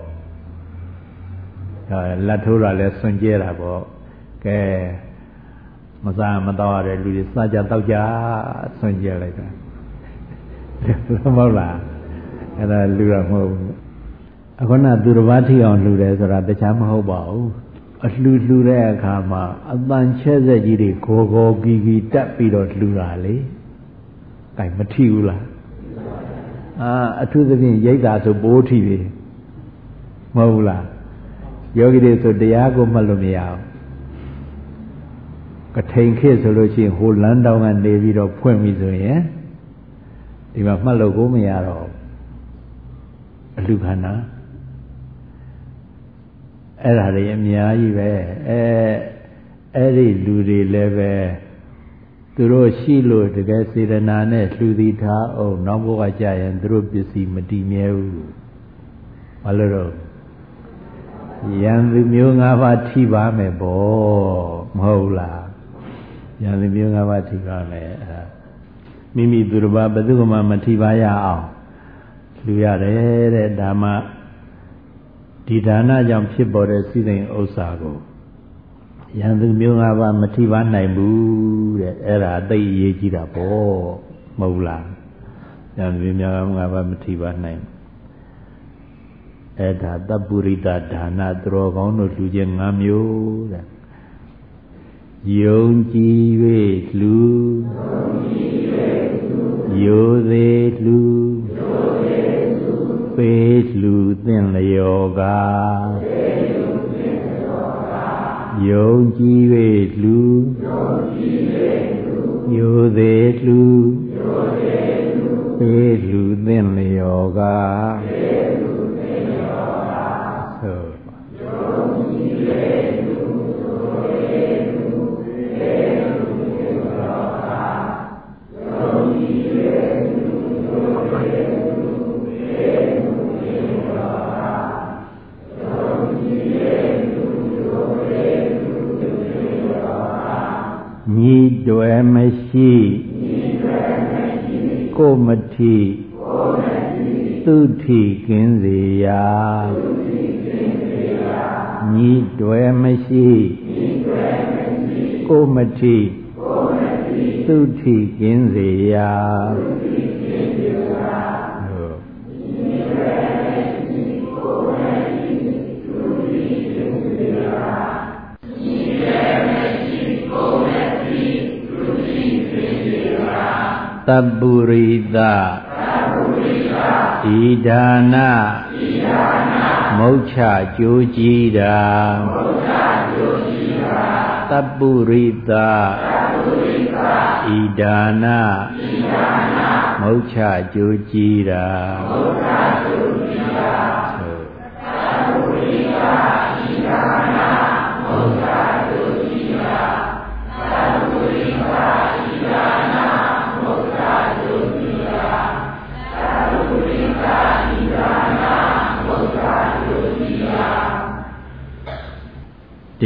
လက်ထိုးတာလဲစွန့်ကြဲတာပေါ့ကဲမစားမတော့ရတဲ့လူတွေစားကြတော့ကြစွန့်ကြဲလိုက်တာမဟုတ်လားအဲ့ဒါလူရမဟုတ်ဘူးအခုနသူတစ်ပါးထိအောင်လှူတယ်ဆိုတာတခြားမဟုတ်ပါဘူး အလှူလှူတဲ့အခါမှာအတန်ချဲ့ဆက်ကြီးတွေဂေါ်ဂေါ်ဂီဂီတက်ပြီးတော့လှူတာလေ။အဲမထိဘူးလား။အာအထူးသဖြင့်ရိတ်တာဆိုပိုးထိပြီ။မဟုတ်ဘူးလား။ယောဂီတွေဆိုတရားကိုမှတ်လို့မရဘူး။ကထိန်ခေတ်ဆိုလို့ရှိရင်ဟိုလမ်းတောင်းကနေပြီးတော့ဖွင့်ပြီဆိုရင်ဒီမှာမှတ်လို့ကိုမရတော့အလှခန္ဓာ အဲ့ဒါတွေအများကြီးပဲအဲအဲ့ဒီလူတွေလည်းပဲသူတို့ရှိလို့တကယ်စေတနာနဲ့လှူသည်ထားအောင်နောက်ဘဝကြရင်သူတို့ပစ္စည်းမတည်မြဲဘူးဘာလို့တော့ယံသူမျိုး၅ပါးထိပါမယ်ပေါ့မဟုတ်လားယံသူမျိုး၅ပါးထိပါမယ်အဲမိမိသူတစ်ပါးဘယ်သူမှမထိပါရအောင်လူရတယ်တဲ့ဒါမှ ဒီဒါနကြောင့်ဖြစ်ပေါ်တဲ့စိစိမ်ဥစ္စာကိုယံသူမျိုး၅ပါးမထိပါနိုင်ဘူးတဲ့အဲ့ဒါအသိအရေးကြီးတာပေါ့မဟုတ်လားယံသူမျိုး၅ပါးမထိပါနိုင်အဲ့ဒါတပ္ပုရိတဒါနသူတော်ကောင်းတို့လူချင်း၅မျိုးတဲ့ယုံကြည်၍လူယိုသေးလူပေးလူသ င်လျောကယုံကြည်၍လူယိုသေးလူပေးလူသင်လျောက မရှိကိုမတိသူတိကင်းစေရာညီတွယ်မရှိကိုမတိသူတိကင်းစေရာသ ပ္ပုရိသဣဒါနမုတ်ချကြိုးကြည်တာသပ္ပုရိသဣဒါနမုတ်ချကြိုးကြည်တာဒီ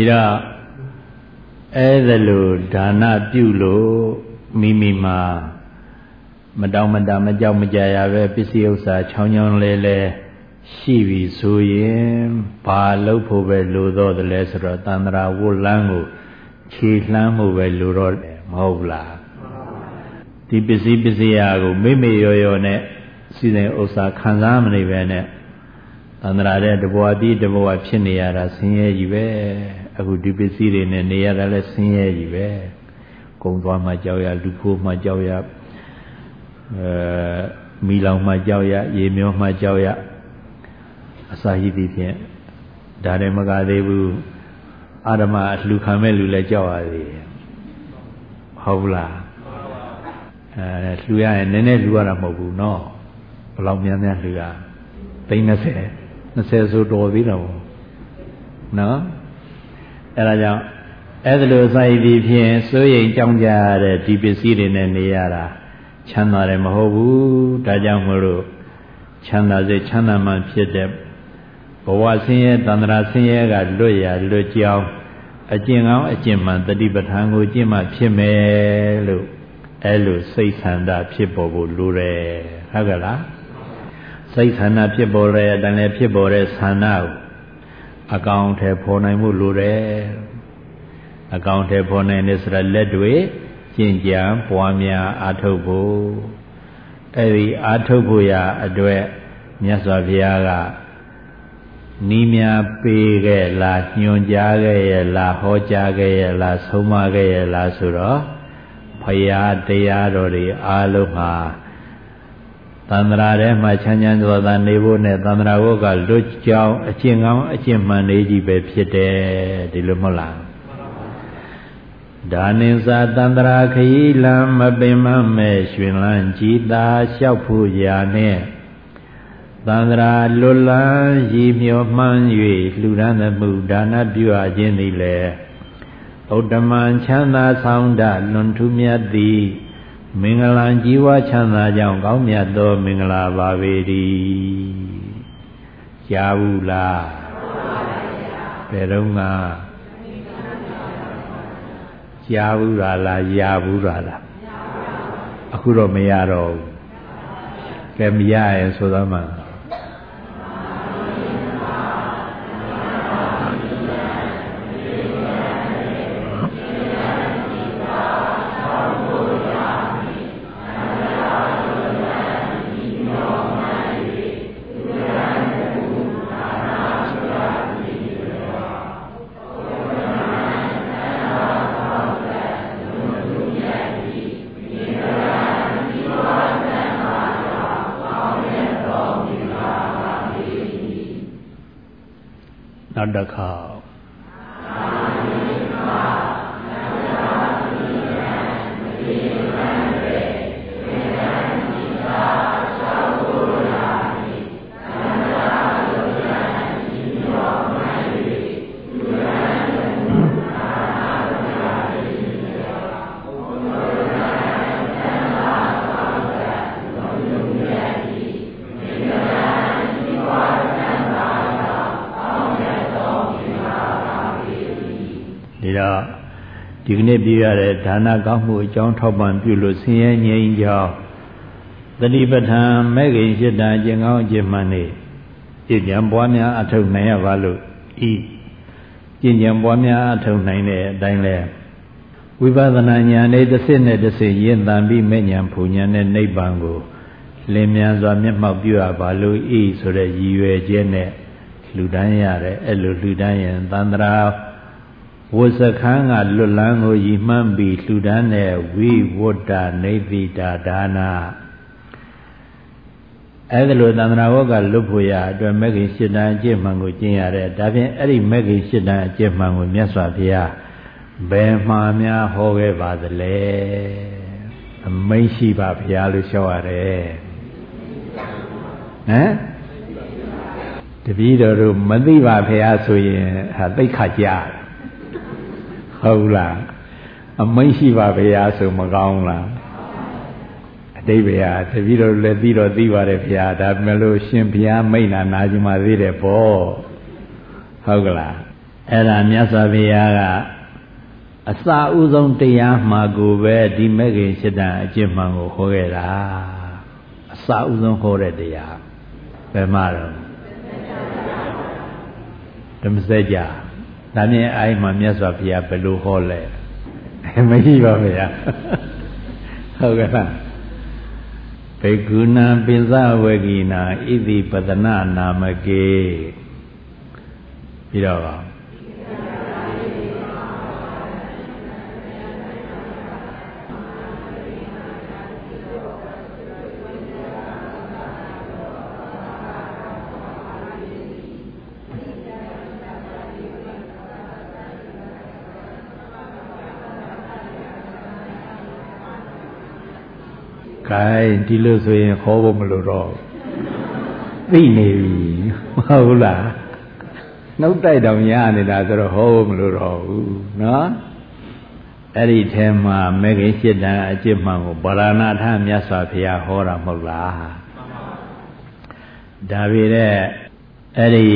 တော့အဲ့ဒါလို့ဒါနပြုလို့မိမိမှာမတောင်းမတမကြောက်မကြရပဲပစ္စည်းဥစ္စာချောင်းချောင်းလဲလဲရှိပြီဆိုရင်ဘာလုပ်ဖို့ပဲလိုတော့တယ်လဲဆိုတော့တန္တရာဝုလန်းကိုခြေလှမ်းမှုပဲလိုတော့တယ်မဟုတ်လားဒီပစ္စည်းပစ္စည်းရာကိုမိမိရော်ရော်နဲ့စီစဉ်ဥစ္စာခံစားမနေပဲနဲ့တန္တရာတဲ့တဘဝပြီးတဘဝဖြစ်နေရတာဆင်းရဲကြီးပဲ အခုဒီပစ္စည်းတွေနဲ့နေရတာလဲဆင်းရဲကြီးပဲကုံသွားမှကြောက်ရလူခိုးမှကြောက်ရအဲမီလောင်မှကြောက်ရရေမျောမှကြောက်ရအစာရှိသည်ဖြင့်ဒါလည်းမကသေးဘူးအာရမလူခံမဲ့လူလည်းကြောက်ရသေးတယ်ဟုတ်လားအဲလှူရရင်နည်းနည်းလှူရတာမဟုတ်ဘူးနော်ဘယ်လောက်များများလှူရသိန်း30 20ဆိုတော်သေးတာပေါ့နော် အဲဒါကြောင့်အဲ့ဒါလိုစိုက်ပြီးဖြင့်စိုးရိမ်ကြောင်းကြရတဲ့ဒီပစ္စည်းတွေနဲ့နေရတာချမ်းသာတယ်မဟုတ်ဘူးဒါကြောင့်မလို့ချမ်းသာစေချမ်းသာမှဖြစ်တဲ့ဘဝဆင်းရဲတန္တရာဆင်းရဲကလွတ်ရလွတ်ကြောင်းအကျင့်ကောင်းအကျင့်မှန်တတိပဋ္ဌာန်ကိုကျင့်မှဖြစ်မယ်လို့အဲလိုစိတ်ဆန္ဒဖြစ်ပေါ်ဖို့လိုတယ်ဟုတ်ကဲ့လားစိတ်ဆန္ဒဖြစ်ပေါ်တဲ့အတိုင်းလည်းဖြစ်ပေါ်တဲ့ဆန္ဒကို အကောင်ထဲပေါ်နိုင်မှုလိုတယ်အကောင်ထဲပေါ်နိုင်တဲ့ဆိုတာလက်တွေကျင့်ကြံပွားများအားထုတ်ဖို့အဲဒီအားထုတ်ဖို့ရာအတွက်မြတ်စွာဘုရားကနီးများပေးခဲ့လားညွှန်ကြားခဲ့ရဲ့လားဟောကြားခဲ့ရဲ့လားဆုံးမခဲ့ရဲ့လားဆိုတော့ဖရာတရားတော်တွေအားလုံးဟာ သန္တရာထဲမှာချမ်းချမ်းသာသာနေဖို့နဲ့သန္တရာဝတ်ကလွတ်ကြောင်းအကျင့်ကောင်းအကျင့်မှန်လေးကြီးပဲဖြစ်တယ်ဒီလိုမဟုတ်လားဒါနိစာတန္တရာခရီးလံမပင်မမဲ့ရွှင်လန်းကြည်သာလျှောက်ဖို့ရာနဲ့သန္တရာလွတ်လန်းရည်မျောမှန်း၍လှူဒန်းသမှုဒါနပြုအပ်ခြင်းသည်လည်းဥတ္တမံချမ်းသာဆောင်တလွန်ထူးမြတ်သည် မင်္ဂလာကြီးဝါချမ်းသာကြောင်းကောင်းမြတ်သောမင်္ဂလာပါပေ၏ကြားဘူးလားဘယ်တော့မှကြားဘူးလားရဘူးလားအခုတော့မရတော့ဘူးကဲမရရင်ဆိုတော့မှ रखा နေ့ပြရတဲ့ဒါနကောင်းမှုအကြောင်းထောက်ပံ့ပြုလို့ဆင်းရဲငြိမ်းကြောင်းတတိပဋ္ဌာန်မဲ့ခင်ရှစ်တန်ကျင့်ကောင်းကျင့်မှန်နေကျင့်ကြံပွားများအထောက်နိုင်ရပါလို့ဤကျင့်ကြံပွားများအထောက်နိုင်တဲ့အတိုင်းလဲဝိပဿနာဉာဏ်နဲ့တစ်စစ်နဲ့တစ်စစ်ရင့်တန်ပြီးမဲ့ဉာဏ်ဖူဉာဏ်နဲ့နိဗ္ဗာန်ကိုလင်းမြန်စွာမျက်မှောက်ပြုရပါလို့ဤဆိုတဲ့ရည်ရွယ်ချက်နဲ့လှူဒန်းရတယ်အဲ့လိုလှူဒန်းရင်သန္တရာ ဝစခန်းကလွတ်လန်းကိုရည်မှန်းပြီးလှူဒန်းတဲ့ဝိဝတ္တနေတိတာဒါနာအဲ့ဒါလိုသန္တနာဝတ်ကလွတ်ဖို့ရအတွက်မဂ္ဂင်၈တန်အကျင့်မှန်ကိုကျင့်ရတယ်ဒါဖြင့်အဲ့ဒီမဂ္ဂင်၈တန်အကျင့်မှန်ကိုမြတ်စွာဘုရားဘယ်မှာများဟောခဲ့ပါသလဲအမိန့်ရှိပါဘုရားလို့လျှောက်ရတယ်ဟမ်တပည့်တော်တို့မသိပါဘုရားဆိုရင်ဟာသိခါကြ ဟုတ်လားအမိန့်ရှိပါဗျာဆိုမကောင်းလားအတိပ္ပယ်တပည့်တော်လည်းသိတော့သိပါတယ်ဗျာဒါပေမဲ့လို့ရှင်ဘုရားမိန့်တာနာကြမှာသေးတယ်ပေါ့ဟုတ်ကလားအဲ့ဒါမြတ်စွာဘုရားကအစာဥဆုံးတရားမှာကိုပဲဒီမဲ့ခင်စိတ္တအကျင့်မှန်ကိုဟောခဲ့တာအစာဥဆုံးဟောတဲ့တရားဘယ်မှာတော့ဓမ္မစကြာ ဒါမြင်အိုင်းမှာမြတ်စွာဘုရားဘယ်လိုဟောလဲမရှိပါဗျာဟုတ်ကဲ့လားဘေကုဏံပိစဝေကိနာဣတိပဒနာနာမကေပြီးတော့ကဲ ဒီလိုဆိုရင်ခေါ်ဖို့မလိုတော့သိနေပြီမဟုတ်လားနှုတ်တိုက်တောင်ရနေတာဆိုတော့ဟောဖို့မလိုတော့ဘူးနော်အဲ့ဒီထဲမှာမေခင်ရှစ်တန်အကျင့်မှန်ကိုဗရဏထမြတ်စွာဘုရားဟောတာမဟုတ်လားဒါပေတဲ့အဲ့ဒီ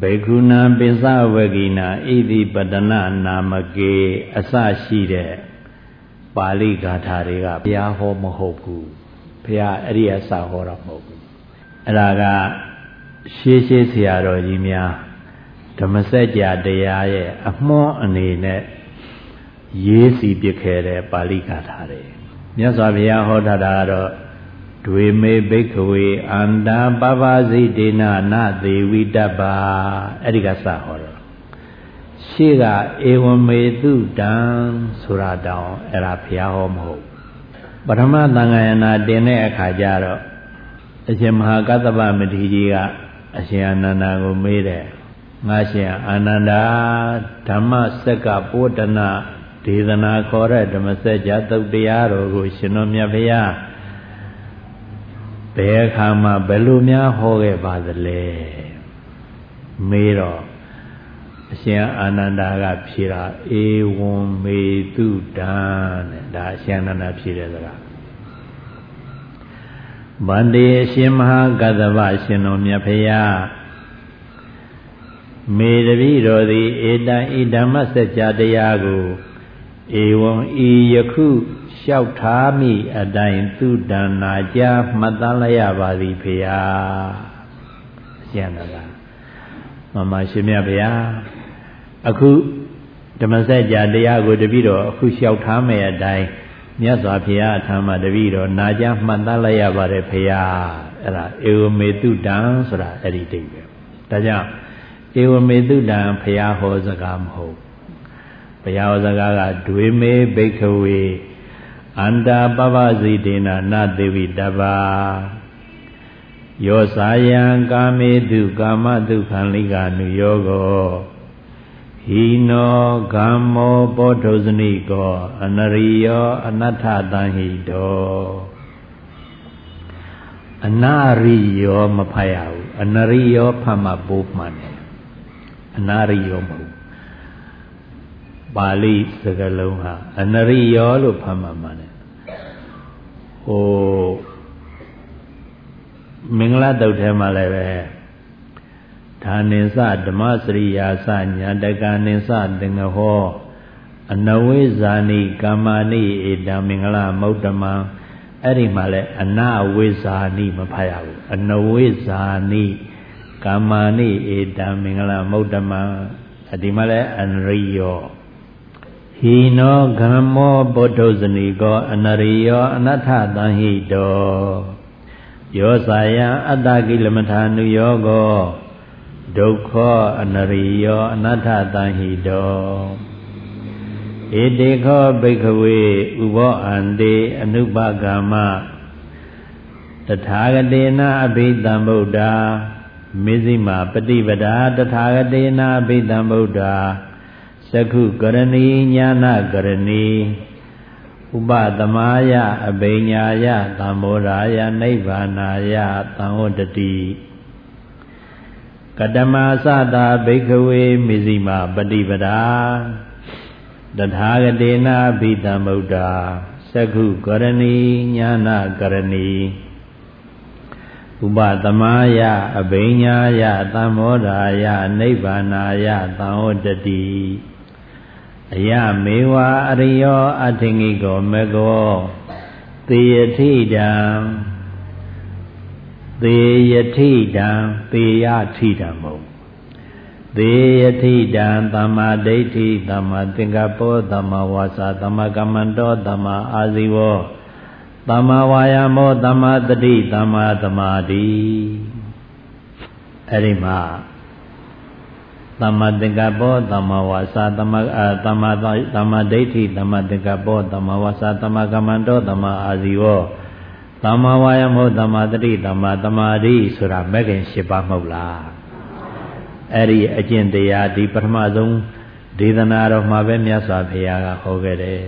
ဘေကုဏံပိစဝဂိနာဣတိပတနာနာမကေအစရှိတဲ့ ပါဠိဂါထာတွေကဘုရားဟောမဟုတ်ဘူးဘုရားအဲ့ဒီအစာဟောတာမဟုတ်ဘူးအဲ့ဒါကရှေးရှေးဆရာတော်ကြီးများဓမ္မစကြာတရားရဲ့အမွှန်းအနေနဲ့ရေးစီပြခဲ့တဲ့ပါဠိဂါထာတွေမြတ်စွာဘုရားဟောထားတာကတော့ဒွေမေဘိက္ခဝေအန္တာပပစိတေနနသေဝိတ္တပါအဲ့ဒီကစဟောတော့ ရှေ့ကဧဝမေတုတံဆိုတာတောင်အဲ့ဒါဘုရားဟောမဟုတ်ပထမသံဃာယနာတင်တဲ့အခါကျတော့အရှင်မဟာကတ္တဗမထေရကြီးကအရှင်အာနန္ဒာကိုမေးတယ်ငါရှင်အာနန္ဒာဓမ္မစက်ကပိုဒနာဒေသနာခေါ်တဲ့ဓမ္မစက်ကြသုတ်တရားတော်ကို ရှင်တော်မြတ်ဘုရားဘယ်အခါမှဘယ်လိုများဟောခဲ့ပါသလဲမေးတော့ အရှင်အာနန္ဒာကဖြေတာဧဝံမေတုတံတဲ့ဒါအရှင်အာနန္ဒာဖြေတဲ့စကားဗန္တေအရှင်မဟာကတ္တဗရှင်တော်မြတ်ဖရာမေတပိတော်သည်ဧတံဣဓမ္မစကြာတရားကိုဧဝံဤယခုလျှောက်ထားမိအတိုင်းသူတဏ္ဏကြာမှတ်သားလိုက်ရပါသည်ဖေယရှင်းလားမမရှိမြတ်ဗျာ အခုဓမ္မစကြာတရားကိုတပည့်တော်အခုလျှောက်ထားမယ်အတိုင်းမြတ်စွာဘုရားအထံမှာတပည့်တော်နာကြားမှတ်သားလိုက်ရပါတယ်ဖေယအဲ့ဒါဧဝမေတုတံဆိုတာအဲ့ဒီတိတ်ပဲဒါကြောင့်ဧဝမေတုတံဖရာဟောစကားမဟုတ်ဘုရားဟောစကားကဒွေမေဘိခဝေအန္တာပပစီတေနနာသေဝိတပါယောစာယံကာမေတုကာမတုခံလိကာနုယောကော ဟိနောဂမ္မောပောထုဇနိကောအနရိယောအနတ္ထတံဟိတောအနာရိယောမဖတ်ရဘူးအနရိယောဖတ်မှပိုးမှန်တယ်အနာရိယောမဟုတ်ပါဠိစကားလုံးဟာအနရိယောလို့ဖတ်မှမှန်တယ်ဟိုမင်္ဂလာတုတ်ထဲမှာလည်းပဲ ဌာနိစဓမ္မစရိယာစညာတကနိစသင်္ဃဟောအနဝိဇာနိကာမနိဧတံမင်္ဂလာမௌတ္တမံအဲ့ဒီမှာလဲအနဝိဇာနိမဖတ်ရဘူးအနဝိဇာနိကာမာနိဧတံမင်္ဂလာမௌတ္တမံဒီမှာလဲအနရိယောဟိနောဂမ္မောပုထုဇနိကောအနရိယောအနတ္ထတံဟိတောယောစာယံအတ္တကိလမထာနုယောကော ဒုက္ခအနရိယောအနတ္ထတံဟိတောဧတေခောဘိခဝေဥဘောအန္တေအနုပကမ္မတထာဂတေနအဘိဓမ္ဗုဒ္ဓမေဇိမာပฏิပဒါတထာဂတေနအဘိဓမ္ဗုဒ္ဓသကုကရဏီညာနာကရဏီဥပသမာယအဘိညာယသံမောရာယနိဗ္ဗာနာယသံဝတ္တိ ကတမသတာဘိကဝေမေဇိမာပฏิပဒါတထာဂတေနာဘိတံဗုဒ္ဓသကုကရဏီညာနာကရဏီဥပသမာယအဘိညာယသံမောဓာယနိဗ္ဗာနာယသံဝတ္တိအယမေဝအရိယောအထင်ကြီးကိုမကောသေယထိတံ သေယထိတံသေယထိတံမဟုတ်သေယထိတံသမ္မာဒိဋ္ဌိသမ္မာသင်္ကပ္ပောသမ္မာဝါစာသမ္မာကမ္မန္တောသမ္မာအာဇီဝောသမ္မာဝါယာမောသမ္မာတတိသမ္မာသမာဓိအဲ့ဒီမှာသမ္မာသင်္ကပ္ပောသမ္မာဝါစာသမ္မာသမ္မာသမ္မာဒိဋ္ဌိသမ္မာသင်္ကပ္ပောသမ္မာဝါစာသမ္မာကမ္မန္တောသမ္မာအာဇီဝော သမ္မာဝါယာမောသမ္မာတတိသမ္မာသမာဓိဆိုတာမဲ့ခင်၈ပါးမဟုတ်လားအဲ့ဒီအကျင့်တရားဒီပထမဆုံးဒေသနာတော်မှာပဲမြတ်စွာဘုရားကဟောခဲ့တယ်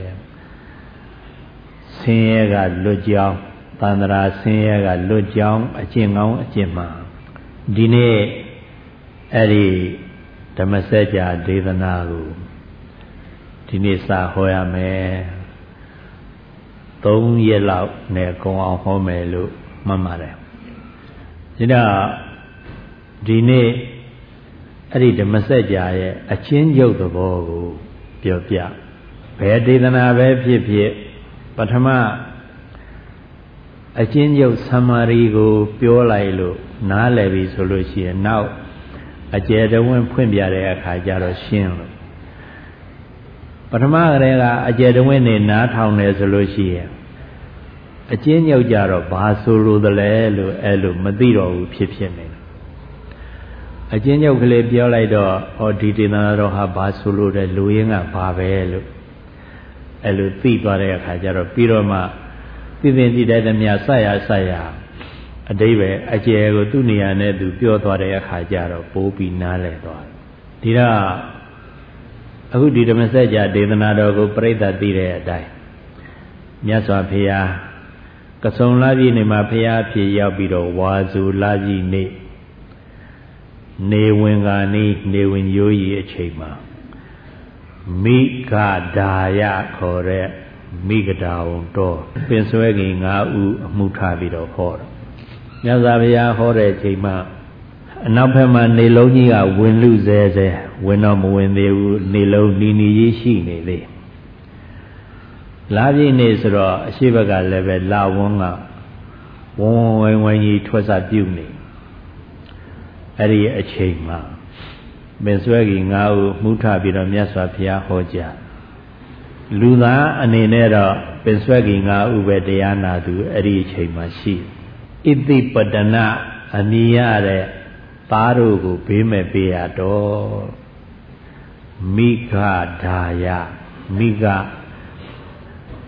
ဆင်းရဲကလွတ်ကြောင်းတန္တရာဆင်းရဲကလွတ်ကြောင်းအကျင့်ကောင်းအကျင့်မှန်ဒီနေ့အဲ့ဒီဓမ္မစကြာဒေသနာကိုဒီနေ့စာဟောရမယ် ၃ရက်လောက်နဲ့ကုံအောင်ဟောမယ်လို့မှတ်ပါတယ်ဒါတော့ဒီနေ့အဲ့ဒီဓမ္မစကြာရဲ့အချင်းကျုပ်သဘောကိုပြောပြဘယ်ဒေသနာပဲဖြစ်ဖြစ်ပထမအချင်းကျုပ်သမာရီကို ပြောလိုက်လို့နားလည်ပြီဆိုလို့ရှိရင်နောက်အကျယ်တဝင်းဖွင့်ပြတဲ့အခါကျတော့ရှင်းလို့ပထမကလေးကအကျယ်တဝင်းနေနားထောင်တယ်ဆိုလို့ရှိရင် အကျဉ်းညုတ်ကြတော့ဘာဆိုလိုသလဲလို့အဲ့လိုမသိတော့ဘူးဖြစ်ဖြစ်နေအကျဉ်းညုတ်ကလေးပြောလိုက်တော့ဟောဒီတေနာတော်ဟာဘာဆိုလိုတဲ့လူရင်းကဘာပဲလို့အဲ့လိုသိသွားတဲ့အခါကျတော့ပြီးတော့မှသိသိသိတဲ့သမျှဆက်ရဆက်ရအတိဘယ်အကျယ်ကိုသူ့နေရာနဲ့သူပြောသွားတဲ့အခါကျတော့ပိုးပြီးနားလည်သွားတယ်ဒီတော့အခုဒီဓမ္မစကြာဒေသနာတော်ကိုပြိဿသိတဲ့အတိုင်းမြတ်စွာဘုရား ကဆုံလာပြီနေမှာဘုရားဖြစ်ရောက်ပြီးတော့ဝါစုလာပြီနေနေဝင်ကနီးနေဝင်ရိုးရီအချိန်မှာမိဂဒါယခေါ်တဲ့မိဂဒါဝံတော်ပင်ဆွဲခင်၅ဦးအမှုထားပြီးတော့ဟောတယ်မြတ်စွာဘုရားဟောတဲ့အချိန်မှာအနောက်ဘက်မှာနေလုံးကြီးကဝင်လူစဲစဲဝင်တော့မဝင်သေးဘူးနေလုံးနီနီကြီးရှိနေသေး လာပြည့်နေဆိုတော့အရှိဘက်ကလည်းပဲလာဝန်းကဝုံဝိုင်းဝိုင်းကြီးထွက်စားပြုတ်နေအဲ့ဒီအချိန်မှာပင်ဆွဲကြီးငါ့ကိုမှုထပြီးတော့မြတ်စွာဘုရားဟောကြားလူသားအနေနဲ့တော့ပင်ဆွဲကြီးငါဥပဲတရားနာသူအဲ့ဒီအချိန်မှာရှိဣတိပတနာအနိယတဲ့သားတို့ကိုဘေးမဲ့ပေးရတော့မိဂဒါယမိဂ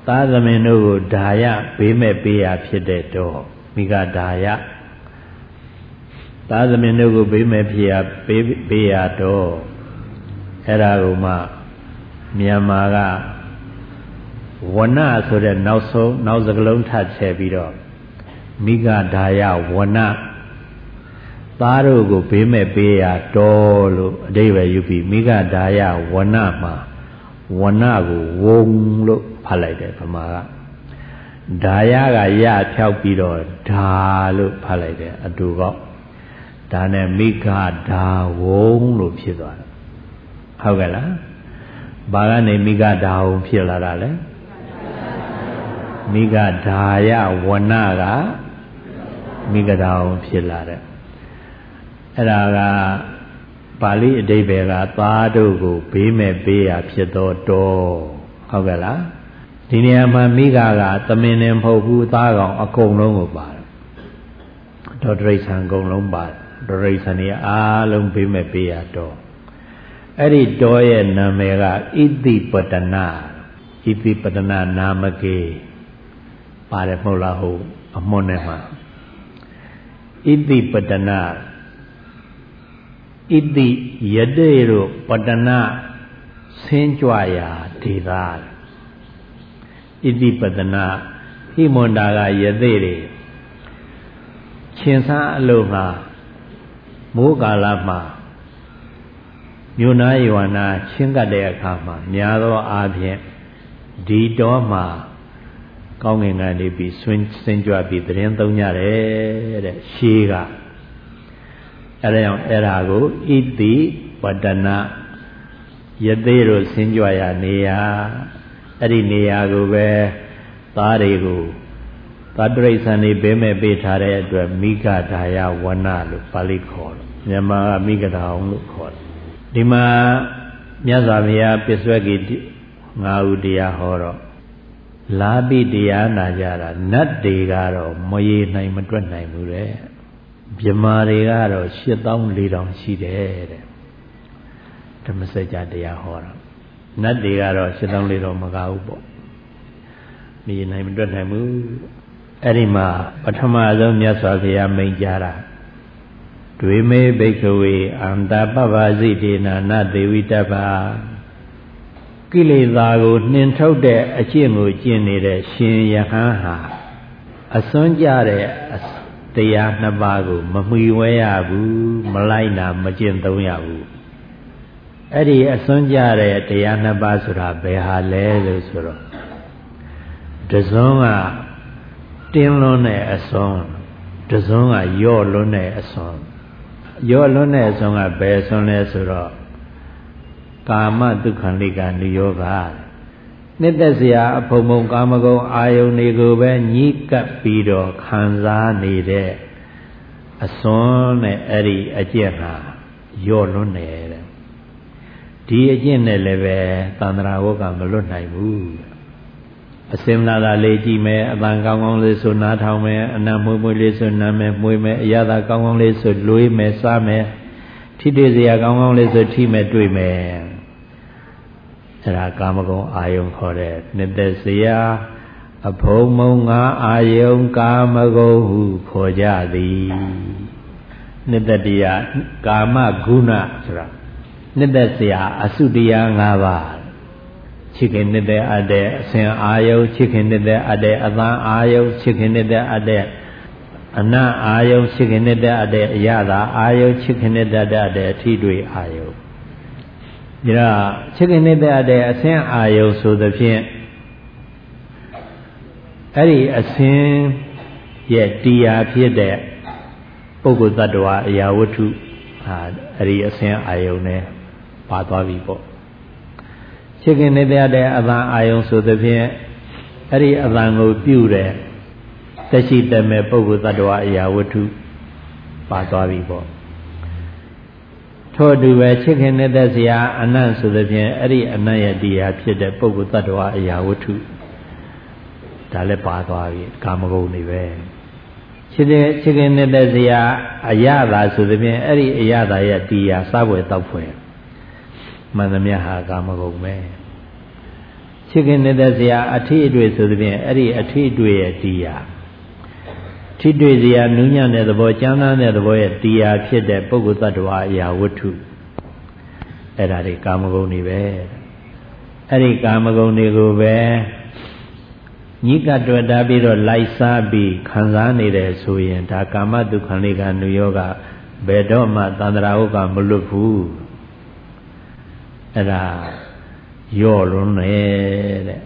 သားသမင်တို့ကိုဒါယဘေးမဲ့ပေးရဖြစ်တဲ့တော့မိဂဒါယသားသမင်တို့ကိုဘေးမဲ့ဖြစ်ရပေးပေးရတော့အဲ့ဒါကိုမှမြန်မာကဝနဆိုတဲ့နောက်ဆုံးနောက်စကလုံးထပ်ချဲပြီးတော့မိဂဒါယဝနသားတို့ကိုဘေးမဲ့ပေးရတော်လို့အတိပဲယူပြီးမိဂဒါယဝနမှာဝနကိုဝုံလို့ ဖတ်လိုက်တယ်ဗမာကဒါယကရဖြောက်ပြီးတော့ဓာလို့ဖတ်လိုက်တယ်အတူကောဒါနဲ့မိဂဒါဝုံလို့ဖြစ်သွားတယ်ဟုတ်ကဲ့လားဘာကနေမိဂဒါဝုံဖြစ်လာတာလဲမိဂဒါယဝနကမိဂဒါဝုံဖြစ်လာတယ်အဲ့ဒါကပါဠိအဓိပ္ပာယ်ကသားတို့ကိုဘေးမဲ့ပေးရဖြစ်တော့တော်ဟုတ်ကဲ့လား ဒီနေရာမှာမိဂါကသမင်လည်းမဟုတ်ဘူးသားကောင်အကုန်လုံးကိုပါတယ်ဒေါ်ဒရိဆန်အကုန်လုံးပါတယ်ဒေါ်ဒရိဆန်ကြီးအားလုံးပေးမဲ့ပေးရတော့အဲ့ဒီတော်ရဲ့နာမည်ကဣတိပတနာဣတိပတနာနာမကေပါတယ်မဟုတ်လားဟုတ်အမွန်းနဲ့မှာဣတိပတနာဣတိယတေတို့ပတနာဆင်းကြွရာဒေသတဲ့ ဣတိပတနာဟိမွန်တာကယတေတွေရှင်ဆန်းအလုံးမှာမိုးကာလမှာမြို့နာယဝနာချင်းကပ်တဲ့အခါမှာများသောအားဖြင့်ဒီတော်မှာကောင်းငင်ကနေပြီးဆွင်းစင်ကြွပြီးသတင်းသုံးကြတယ်တဲ့ရှေးကအဲဒါကြောင့်အဲ့ဒါကိုဣတိပတနာယသေးတို့ဆင်းကြွရာနေရာ အဲ့ဒီနေရာကိုပဲသားတွေကိုသာတရိษံနေဘေးမဲ့ပေးထားတဲ့အတွက်မိဂဒါယဝနလို့ပါဠိခေါ်တယ်မြန်မာကမိဂဒါအောင်လို့ခေါ်တယ်ဒီမှာမြတ်စွာဘုရားပစ္စဝကိငါးဦးတရားဟောတော့လာပြီးတရားနာကြတာနတ်တွေကတော့မရေနိုင်မတွက်နိုင်ဘူးတဲ့မြမာတွေကတော့8400ရှိတယ်တဲ့ဓမ္မစကြာတရားဟောတာ နတ်တွေကတော့8400မကဘူးပေါ့မရေနိုင်မတွက်နိုင်ဘူးအဲ့ဒီမှာပထမဆုံးမြတ်စွာဘုရားမိန့်ကြားတာဒွေမေဘိက္ခဝေအန္တပပ္ပဇိတေနာနဒေဝိတ္တပါကိလေသာကိုနှင်ထုတ်တဲ့အကျင့်ကိုကျင့်နေတဲ့ရှင်ယဟန်ဟာအစွန်းကြတဲ့တရားနှစ်ပါးကို မမှီဝဲရဘူးမလိုက်နာမကျင့်သုံးရဘူး အဲ့ဒီအစွန်းကြတဲ့တရားနှစ်ပါးဆိုတာဘယ်ဟာလဲလို့ဆိုတော့တစွန်းကတင်းလွန်းတဲ့အစွန်းတစွန်းကယော့လွန်းတဲ့အစွန်းယော့လွန်းတဲ့အစွန်းကဘယ်အစွန်းလဲဆိုတော့ကာမဒုက္ခလိကနိယောဂနှစ်သက်စရာအဖုံဖုံကာမဂုဏ်အာယုန်တွေကိုပဲညှိကပ်ပြီးတော့ခံစားနေတဲ့အစွန်းနဲ့အဲ့ဒီအကျင့်ဟာယော့လွန်းနေတဲ့ ဒီအကျင့်နဲ့လည်းပဲသန္တရာဝကမလွတ်နိုင်ဘူးအစင်လာတာလေးကြည့်မယ်အပန်းကောင်းကောင်းလေးဆိုနားထောင်မယ်အနံ့မွေးမွေးလေးဆိုနားမယ်မွေးမယ်အရသာကောင်းကောင်းလေးဆိုလွေးမယ်စားမယ်ထိတွေ့စရာကောင်းကောင်းလေးဆိုထိမယ်တွေ့မယ်အဲ့ဒါကာမဂုဏ်အာယုံခေါ်တဲ့နှစ်သက်စရာအဖုံမုံငါအာယုံကာမဂုဏ်ဟုခေါ်ကြသည်နှစ်သက်တရားကာမဂုဏဆိုတာ နှစ်သက်စရာအစုတရား၅ပါးချစ်ခင်နှစ်သက်အပ်တဲ့အစဉ်အာယုံချစ်ခင်နှစ်သက်အပ်တဲ့အသံအာယုံချစ်ခင်နှစ်သက်အပ်တဲ့အနတ်အာယုံချစ်ခင်နဲ့တဲ့အရာသာအာယုံချစ်ခင်နဲ့တဲ့အထီးတွေအာယုံဒါချစ်ခင်နဲ့တဲ့အဆင်းအာယုံဆိုသဖြင့်အဲ့ဒီအဆင်းရဲ့တရားဖြစ်တဲ့ပုဂ္ဂိုလ်တ attva အရာဝတ္ထုဟာအဲ့ဒီအဆင်းအာယုံနဲ့ ပါသွားပြီပေါ့ချစ်ခင်နေတဲ့အသံအာယုံဆိုသဖြင့်အဲ့ဒီအသံကိုပြုတဲ့တရှိတမဲ့ပုဂ္ဂိုလ်တ attva အရာဝတ္ထုပါသွားပြီပေါ့ထို့အတူပဲချစ်ခင်နေတဲ့ဆရာအနတ်ဆိုသဖြင့်အဲ့ဒီအနတ်ရဲ့တရားဖြစ်တဲ့ပုဂ္ဂိုလ်တ attva အရာဝတ္ထုဒါလည်းပါသွားပြီကာမဂုဏ်တွေပဲချစ်တဲ့ချစ်ခင်နေတဲ့ဆရာအရသာဆိုသဖြင့်အဲ့ဒီအရသာရဲ့တရားစားပွဲတောက်ဖွယ် မှန်သမျှဟာကာမဂုဏ်ပဲချစ်ခင်နေတဲ့ဆရာအထီးအတွေ့ဆိုသဖြင့်အဲ့ဒီအထီးအတွေ့ရဲ့တရားထိတွေ့စရာနူးညံ့တဲ့သဘောကျမ်းသာတဲ့သဘောရဲ့တရားဖြစ်တဲ့ပုဂ္ဂိုလ်တ attva အရာဝတ္ထုအဲ့ဒါတွေကာမဂုဏ်တွေပဲအဲ့ဒီကာမဂုဏ်တွေကိုပဲညိကတွေ့တာပြီးတော့လိုက်စားပြီးခံစားနေတယ်ဆိုရင်ဒါကာမတုခံလေးကနုယောဂဘယ်တော့မှသန္တရာဟုတ်ကမလွတ်ဘူး အဲ့ဒါရော့လွန်းတယ်တဲ့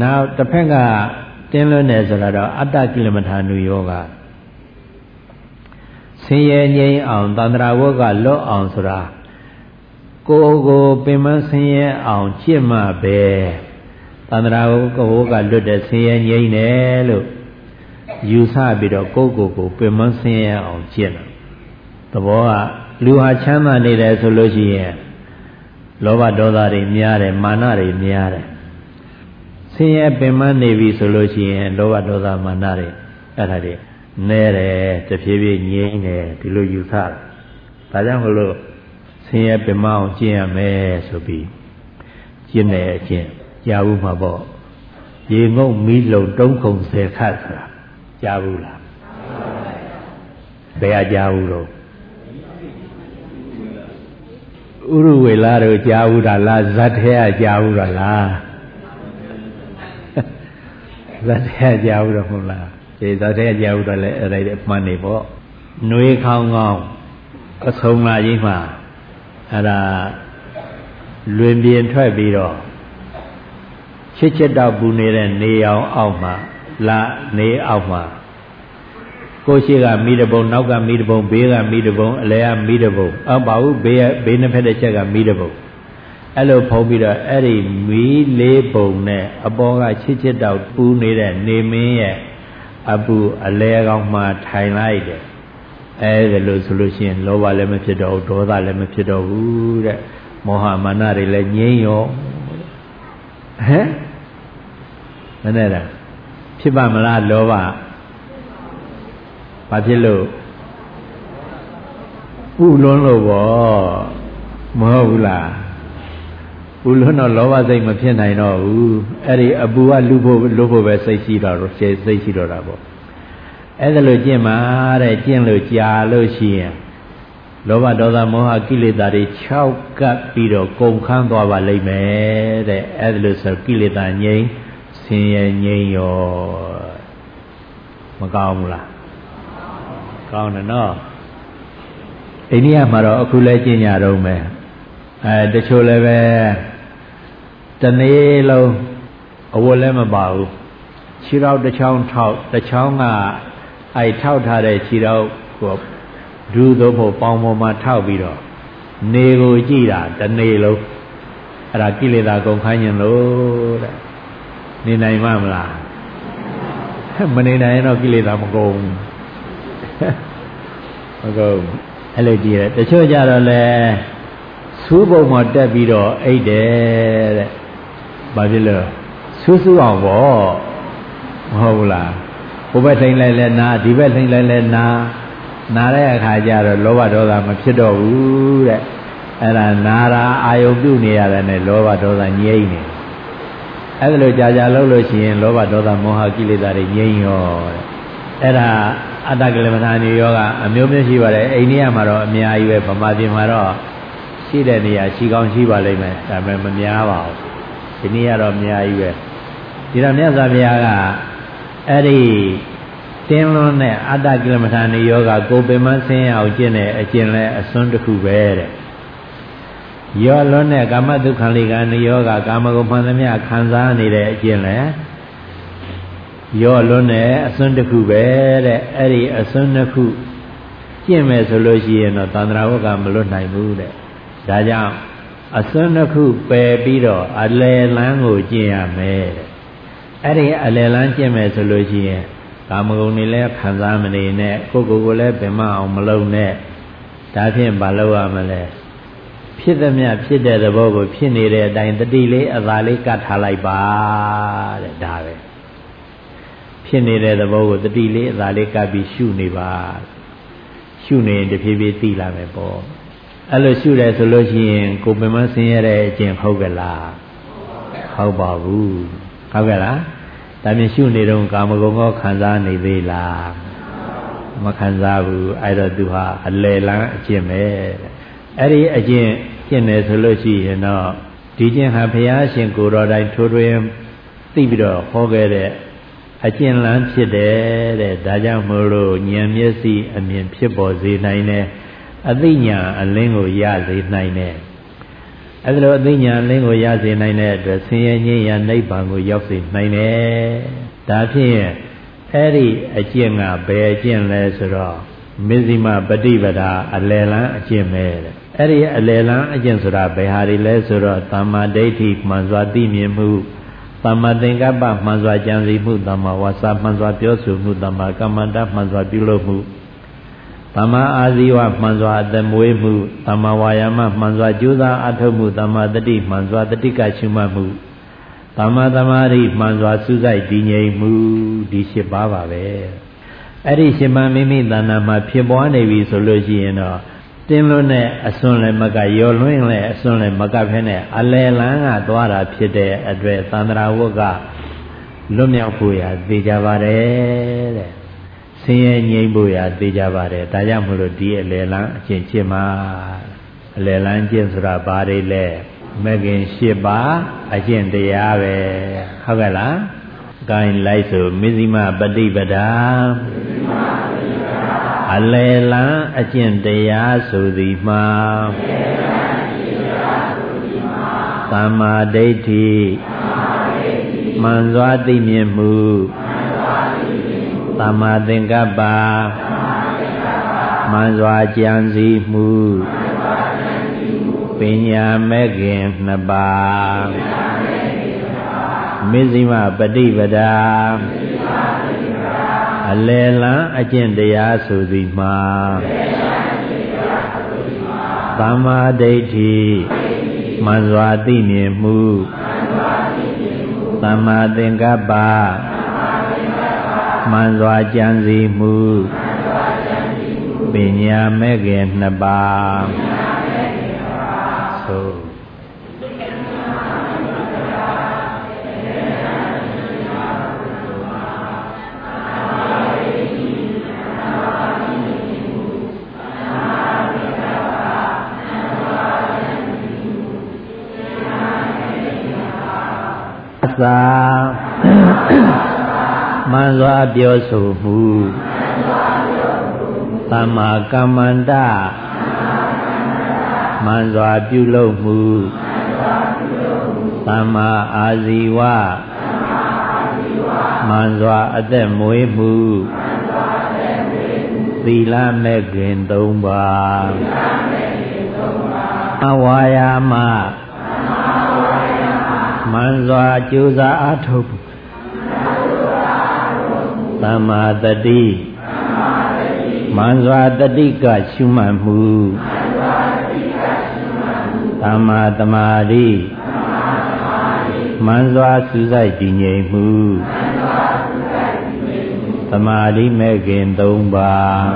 နောက်တစ်ဖက်ကတင်းလွန်းတယ်ဆိုတာတော့အတ္တကိလမထာနုယောဂဆင်းရဲငြိမ်းအောင်သန္တရာဝကလွတ်အောင်ဆိုတာကိုယ်ကိုပင်မဆင်းရဲအောင်ကြင့်မှပဲသန္တရာကိုဟိုကလွတ်တဲ့ဆင်းရဲငြိမ့်တယ်လို့ယူဆပြီးတော့ကိုယ့်ကိုယ်ကိုပင်မဆင်းရဲအောင်ကျင့်တာသဘောကလူဟာချမ်းသာနေတယ်ဆိုလို့ရှိရင် လောဘဒေါသတွေများတယ်မာနတွေများတယ်ဆင်းရဲပင်မနေပြီဆိုလို့ရှိရင်လောဘဒေါသမာနတွေအဲ့ဒါတွေနဲတယ်တဖြည်းဖြည်းငြိမ့်တယ်ဒီလိုယူဆတာဒါကြောင့်မလို့ဆင်းရဲပင်မအောင်ကျင့်ရမယ်ဆိုပြီးကျင့်တယ်အကျင့်ကြားဘူးမှာပေါ့ရေငုံမီးလုံတုံးခုံဆယ်ခတ်ဆိုတာကြားဘူးလားဘယ်ကကြားဘူးတော့ ဥရဝေလာတို့ကြားဘူးတာလားဇတ်ထဲကကြားဘူးတာလားဇတ်ထဲကကြားဘူးတော့မဟုတ်လားဒီဇတ်ထဲကကြားဘူးတော့လည်းအဲ့ဒါမှန်နေပေါ့နှွေးခေါင်းကောင်းအဆုံးလာကြီးမှာအဲ့ဒါလွင်ပြင်ထွက်ပြီးတော့ချစ်ချစ်တော့ပူနေတဲ့နေအောင်အောက်မှာလာနေအောက်မှာ ကိုရှိကမိတဘုံနောက်ကမိတဘုံဘေးကမိတဘုံအလဲကမိတဘုံအောက်ပါဘူးဘေးဘေးနှစ်ဖက်တစ်ချက်ကမိတဘုံအဲ့လိုဖုံးပြီးတော့အဲ့ဒီမီးလေးပုံနဲ့အပေါ်ကချစ်ချစ်တော့ပူနေတဲ့နေမင်းရဲ့အပူအလဲကောင်းမှထိုင်လိုက်တယ်အဲ့ဒါလို့ဆိုလို့ရှိရင်လောဘလည်းမဖြစ်တော့ဘူးဒေါသလည်းမဖြစ်တော့ဘူးတဲ့မောဟမာနတွေလည်းငြိမ်းရောဟမ်မနဲ့လားဖြစ်ပါမလားလောဘ ဘာဖြစ်လို့ပူလွန်းလို့ပေါ့မဟုတ်ဘူးလားပူလွန်းတော့လောဘစိတ်မဖြစ်နိုင်တော့ဘူးအဲ့ဒီအပူကလူဖို့လူဖို့ပဲစိတ်ရှိတော့စိတ်ရှိတော့တာပေါ့အဲ့ဒါလို့ကျင့်ပါတဲ့ကျင့်လို့ကြာလို့ရှိရင်လောဘဒေါသမောဟကိလေသာတွေ6ကပ်ပြီးတော့ကုန်ခန်းသွားပါလိမ့်မယ်တဲ့အဲ့ဒါလို့ဆိုကိလေသာငြိမ်းဆင်းရဲငြိမ်းရောမကောင်းဘူးလား ကောင်းတယ်နော်အိန္ဒိယမှာတော့အခုလဲကျင့်ကြတော့မယ်အဲတချို့လည်းပဲတနေ့လုံးအဝတ်လည်းမပါဘူးခြေတော့တစ်ချောင်းထောက်တစ်ချောင်းကအဲထောက်ထားတဲ့ခြေတော့ကိုဒူးသို့ဖို့ပေါင်းပေါ်မှာထောက်ပြီးတော့နေကိုကြည့်တာတနေ့လုံးအဲ့ဒါကိလေသာကုန်ခိုင်းရင်လို့တဲ့နေနိုင်မှမလားမနေနိုင်ရင်တော့ကိလေသာမကုန်မ ကုန်အဲ့လိုကြည့်ရတယ်တချို့ကြတော့လဲစူးပုံမှာတက်ပြီးတော့အိတ်တယ်တဲ့ဘာဖြစ်လို့စူးစူးအောင်ပေါ့မဟုတ်လားဟိုဘက်ထိန်လိုက်လဲနာဒီဘက်ထိန်လိုက်လဲနာနာတဲ့အခါကျတော့လောဘဒေါသမဖြစ်တော့ဘူးတဲ့အဲ့ဒါနာရာအာယုပြုနေရတယ်နဲ့လောဘဒေါသငြိမ့်နေအဲ့ဒါလိုကြာကြာလှုပ်လို့ရှိရင်လောဘဒေါသမောဟကိလေသာတွေငြိမ့်ရောတဲ့အဲ့ဒါ အတ္တကလမထာနိယောကအမျိုးမျိုးရှိပါတယ်အိန္ဒိယမှာတော့အများကြီးပဲဗမာပြည်မှာတော့ရှိတဲ့နေရာရှိကောင်းရှိပါလိမ့်မယ်ဒါပေမဲ့မများပါဘူးဒီနေ့ကတော့အများကြီးပဲဒီတော့မြတ်စွာဘုရားကအဲ့ဒီတင်းလွန်းတဲ့အတ္တကိလမထာနိယောဂကိုပင်မဆင်းရအောင်ကျင့်တဲ့အကျင့်လဲအစွန်းတစ်ခုပဲတဲ့ရောလွန်းတဲ့ကာမဒုက္ခလေးကနိယောဂကာမဂုဏ်မှန်သမျှခံစားနေတဲ့အကျင့်လဲ ရောလွန်းတဲ့အစွန်းတစ်ခုပဲတဲ့အဲ့ဒီအစွန်းတစ်ခုကျင့်မယ်ဆိုလို့ရှိရင်တော့သန္တရာဝကမလွတ်နိုင်ဘူးတဲ့ဒါကြောင့်အစွန်းတစ်ခုပယ်ပြီးတော့အလယ်လန်းကိုကျင့်ရမယ်တဲ့အဲ့ဒီအလယ်လန်းကျင့်မယ်ဆိုလို့ရှိရင်ကာမဂုဏ်တွေလည်းခံစားမနေနဲ့ကိုယ်ကိုယ်ကိုလည်းပင်မအောင်မလုပ်နဲ့ဒါဖြင့်မလုပ်ရမလဲဖြစ်သည်မြဖြစ်တဲ့သဘောကိုဖြစ်နေတဲ့အတိုင်းတတိလေးအသာလေးကတ်ထားလိုက်ပါတဲ့ဒါပဲ ဖြစ်နေတဲ့သဘောကိုတတိလေးအသာလေးကပ်ပြီးရှုနေပါရှုနေရင်တဖြည်းဖြည်းသိလာမယ်ပေါ့အဲ့လိုရှုတယ်ဆိုလို့ရှိရင်ကိုယ်ပင်မဆင်းရဲတဲ့အကျင့်ဟုတ်ကလားဟုတ်ပါဘူးဟုတ်ကဲ့လားဒါမြင်ရှုနေတော့ကာမဂုဏ်ကောခံစားနေသေးလားမခံစားဘူးအဲ့တော့သူဟာအလယ်လန်းအကျင့်ပဲအဲ့ဒီအကျင့်ကျင့်တယ်ဆိုလို့ရှိရင်တော့ဒီကျင့်ဟာဘုရားရှင်ကိုယ်တော်တိုင်ထိုးထွင်းသိပြီးတော့ဟောခဲ့တဲ့ အကျင့်လန်းဖြစ်တယ်တဲ့ဒါကြောင့်မို့လို့ဉာဏ်မျက်စိအမြင်ဖြစ်ပေါ်စေနိုင်တယ်အသိဉာဏ်အလင်းကိုရစေနိုင်တယ်အဲဒါလိုအသိဉာဏ်အလင်းကိုရစေနိုင်တဲ့အတွက်ဆင်းရဲငြိမ်းရာနိဗ္ဗာန်ကိုရောက်စေနိုင်တယ်ဒါဖြင့်အဲ့ဒီအကျင့်ကဘယ်အကျင့်လဲဆိုတော့မဇ္ဈိမပฏิပဒါအလယ်လန်းအကျင့်ပဲတဲ့အဲ့ဒီအလယ်လန်းအကျင့်ဆိုတာဘယ်ဟာတွေလဲဆိုတော့တမ္မာဒိဋ္ဌိမှန်စွာသိမြင်မှု သမ္မာသင်္ကပ္ပမှန်စွာကြံစည်မှုသမ္မာဝါစာမှန်စွာပြောဆိုမှုသမ္မာကမ္မန္တမှန်စွာပြုလုပ်မှုသမ္မာအာဇီဝမှန်စွာအသက်မွေးမှုသမ္မာဝါယာမမှန်စွာကြိုးစားအထောက်မှုသမ္မာတတိမှန်စွာတတိကရှုမှတ်မှုသမ္မာသမာဓိမှန်စွာစူးစိုက်တည်ငြိမ်မှုဒီ၈ပါးပါပဲအဲ့ဒီရှင်မမိမိတဏ္ဍာမှာဖြစ်ပွားနေပြီဆိုလို့ရှိရင်တော့ တင်းလွန်းတဲ့အစွန်းလည်းမကရော်လွင်းလည်းအစွန်းလည်းမကဖဲနဲ့အလယ်လန်းကသွားတာဖြစ်တဲ့အတွက်သန္တရာဝတ်ကလွတ်မြောက်ဖို့ရသိကြပါတယ်တဲ့ဆင်းရဲငြိမ်းဖို့ရသိကြပါတယ်ဒါကြောင့်မလို့ဒီအလယ်လန်းအကျင့်ချစ်မှာအလယ်လန်းကျင့်ဆိုတာဘာတွေလဲမဂ်ခင်၈ပါးအကျင့်တရားပဲဟုတ်ကဲ့လားကိုင်းလိုက်ဆိုမဇ္ဈိမပฏิပဒါမဇ္ဈိမ အလယ်လန်းအကျင့်တရားဆိုသည်မှာသမ္မာဒိဋ္ဌိမှန်စွာသိမြင်မှုသမ္မာသင်္ကပ္ပမှန်စွာကြံစည်မှုပညာမဲ့ခင်နှစ်ပါးမဇ္ဈိမပฏิပဒါ အလယ်လန်းအကျင့်တရားဆိုသည်မှာသမ္မာဒိဋ္ဌိမှန်စွာသိမြင်မှုသမ္မာသင်္ကပ္ပမှန်စွာကြံစည်မှုပညာမဲ့ခင်နှစ်ပါးသို့ စာမှန်စွာပြောဆိုမှုသမ္မာကမ္မန္တမှန်စွာပြုလုပ်မှုသမ္မာအာဇီဝမှန်စွာအသက်မွေးမှုသီလမဲ့ခင်၃ပါးအဝါယာမ မှန်စွာကြိုးစားအားထုတ်သမ္မာတတိမှန်စွာတတိကရှုမှတ်မှုသမ္မာသမာဓိမှန်စွာစူးစိုက်တည်ငြိမ်မှုသမာဓိမဲ့ခင်၃ပါး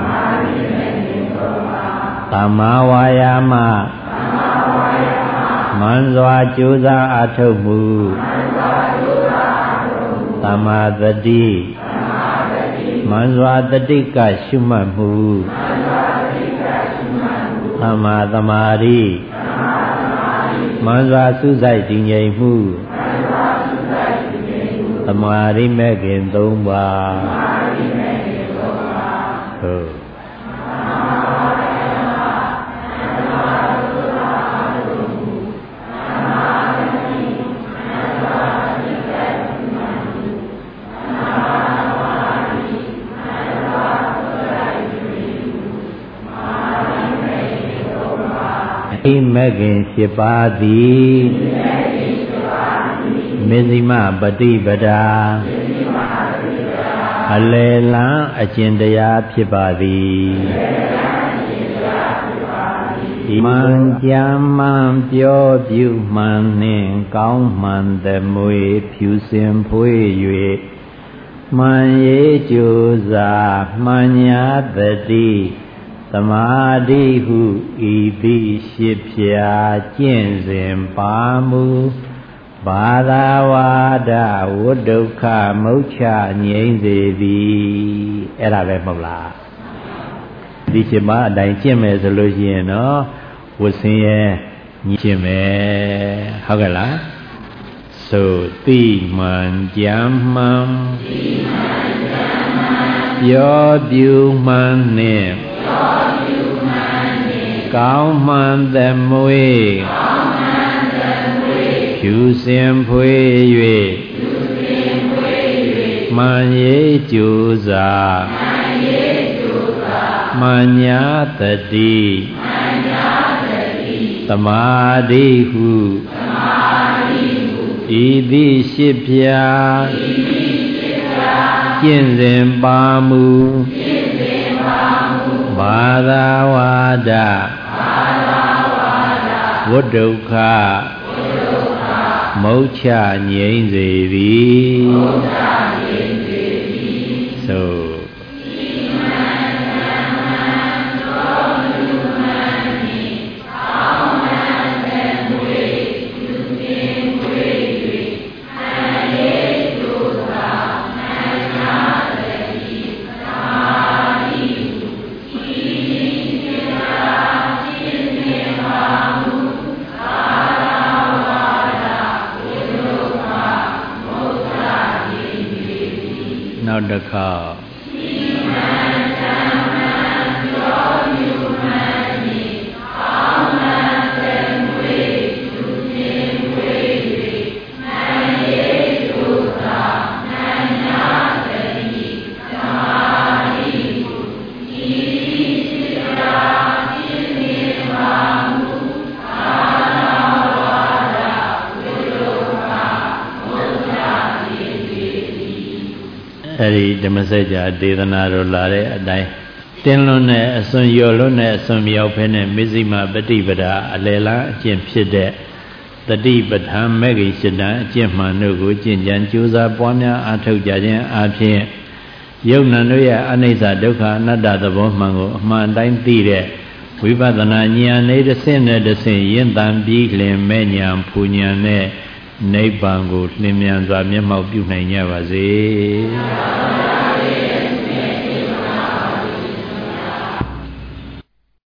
သမ္မာဝါယာမမှ န်စွာကြိုးစားအားထုတ်မှုသမ္မာတတိမှန်စွာတတိကရှုမှတ်မှုသမ္မာသမာဓိမှန်စွာစုစိုက်တည်ငြိမ်မှုသမာဓိမဲ့ခင်၃ပါးဟုတ် မဂင်7ပါးသည်မေဇိမပฏิပဒာအလယ်လံအကျင့်တရားဖြစ်ပါသည်မှန်ကြမ်းမှန်ပြောပြုမှန်နှင့်ကောင်းမှန်သမွေဖြူစင်ဖွေး၍မှန်ရေးကြိုးစားမှန်ညာတတိ သမာဓိဟုဤသည်ရှိဖြာကျင့်စဉ်ပါမူဘာသာဝါဒဝဒုက္ခမုတ်ချငြိမ့်စေသည်အဲ့ဒါပဲမဟုတ်လားဒီရှင်မအတိုင်းကျင့်မယ်ဆိုလို့ရှိရင်တော့ဝဆင်းရဲညကျင့်မယ်ဟုတ်ကဲ့လားဆိုတိမှန်ကြမ်းမှန်ပြောပြူမှန်နှ င့်ကောင်းမှန်သမွေဖြူစင်ဖွေ၍မှန်ရေးကြိုးစားမှန်ညာတတိသမာဓိဟုဤသည်ရှိဖြာကျင့်စဉ်ပါမူဘာသာဝါဒ ဝဒုက္ခမုတ်ချငြိမ့်စေသည်သို့နောက်တစ် ခါ အဲ့ဒီဓမ္မစကြာဒေသနာတော်လာတဲ့အတိုင်းတင်းလွန်းတဲ့အစွန်ရော်လွန်းတဲ့အစွန်မြောက်ဖဲနဲ့မစ္စည်းမပฏิပဒါအလယ်လားအကျင့်ဖြစ်တဲ့တတိပဋ္ဌာန်မဲ့ကိရှတံအကျင့်မှန်တို့ကိုကျင့်ကြံကြိုးစားပွားများအားထုတ်ကြခြင်းအပြင်ယုံနံတို့ရဲ့အနိစ္စဒုက္ခအနတ္တသဘောမှန်ကိုအမှန်တိုင်းသိတဲ့ဝိပဿနာဉာဏ်နဲ့တစ်ဆင့်နဲ့တစ်ဆင့်ယဉ်တန်ပြီးလင်မဲ့ဉာဏ်ဖူဉာဏ်နဲ့ နိဗ္ဗာန်ကိုလင်းမြန်စွာမျက်မှောက်ပြုနိုင်ကြပါစေ။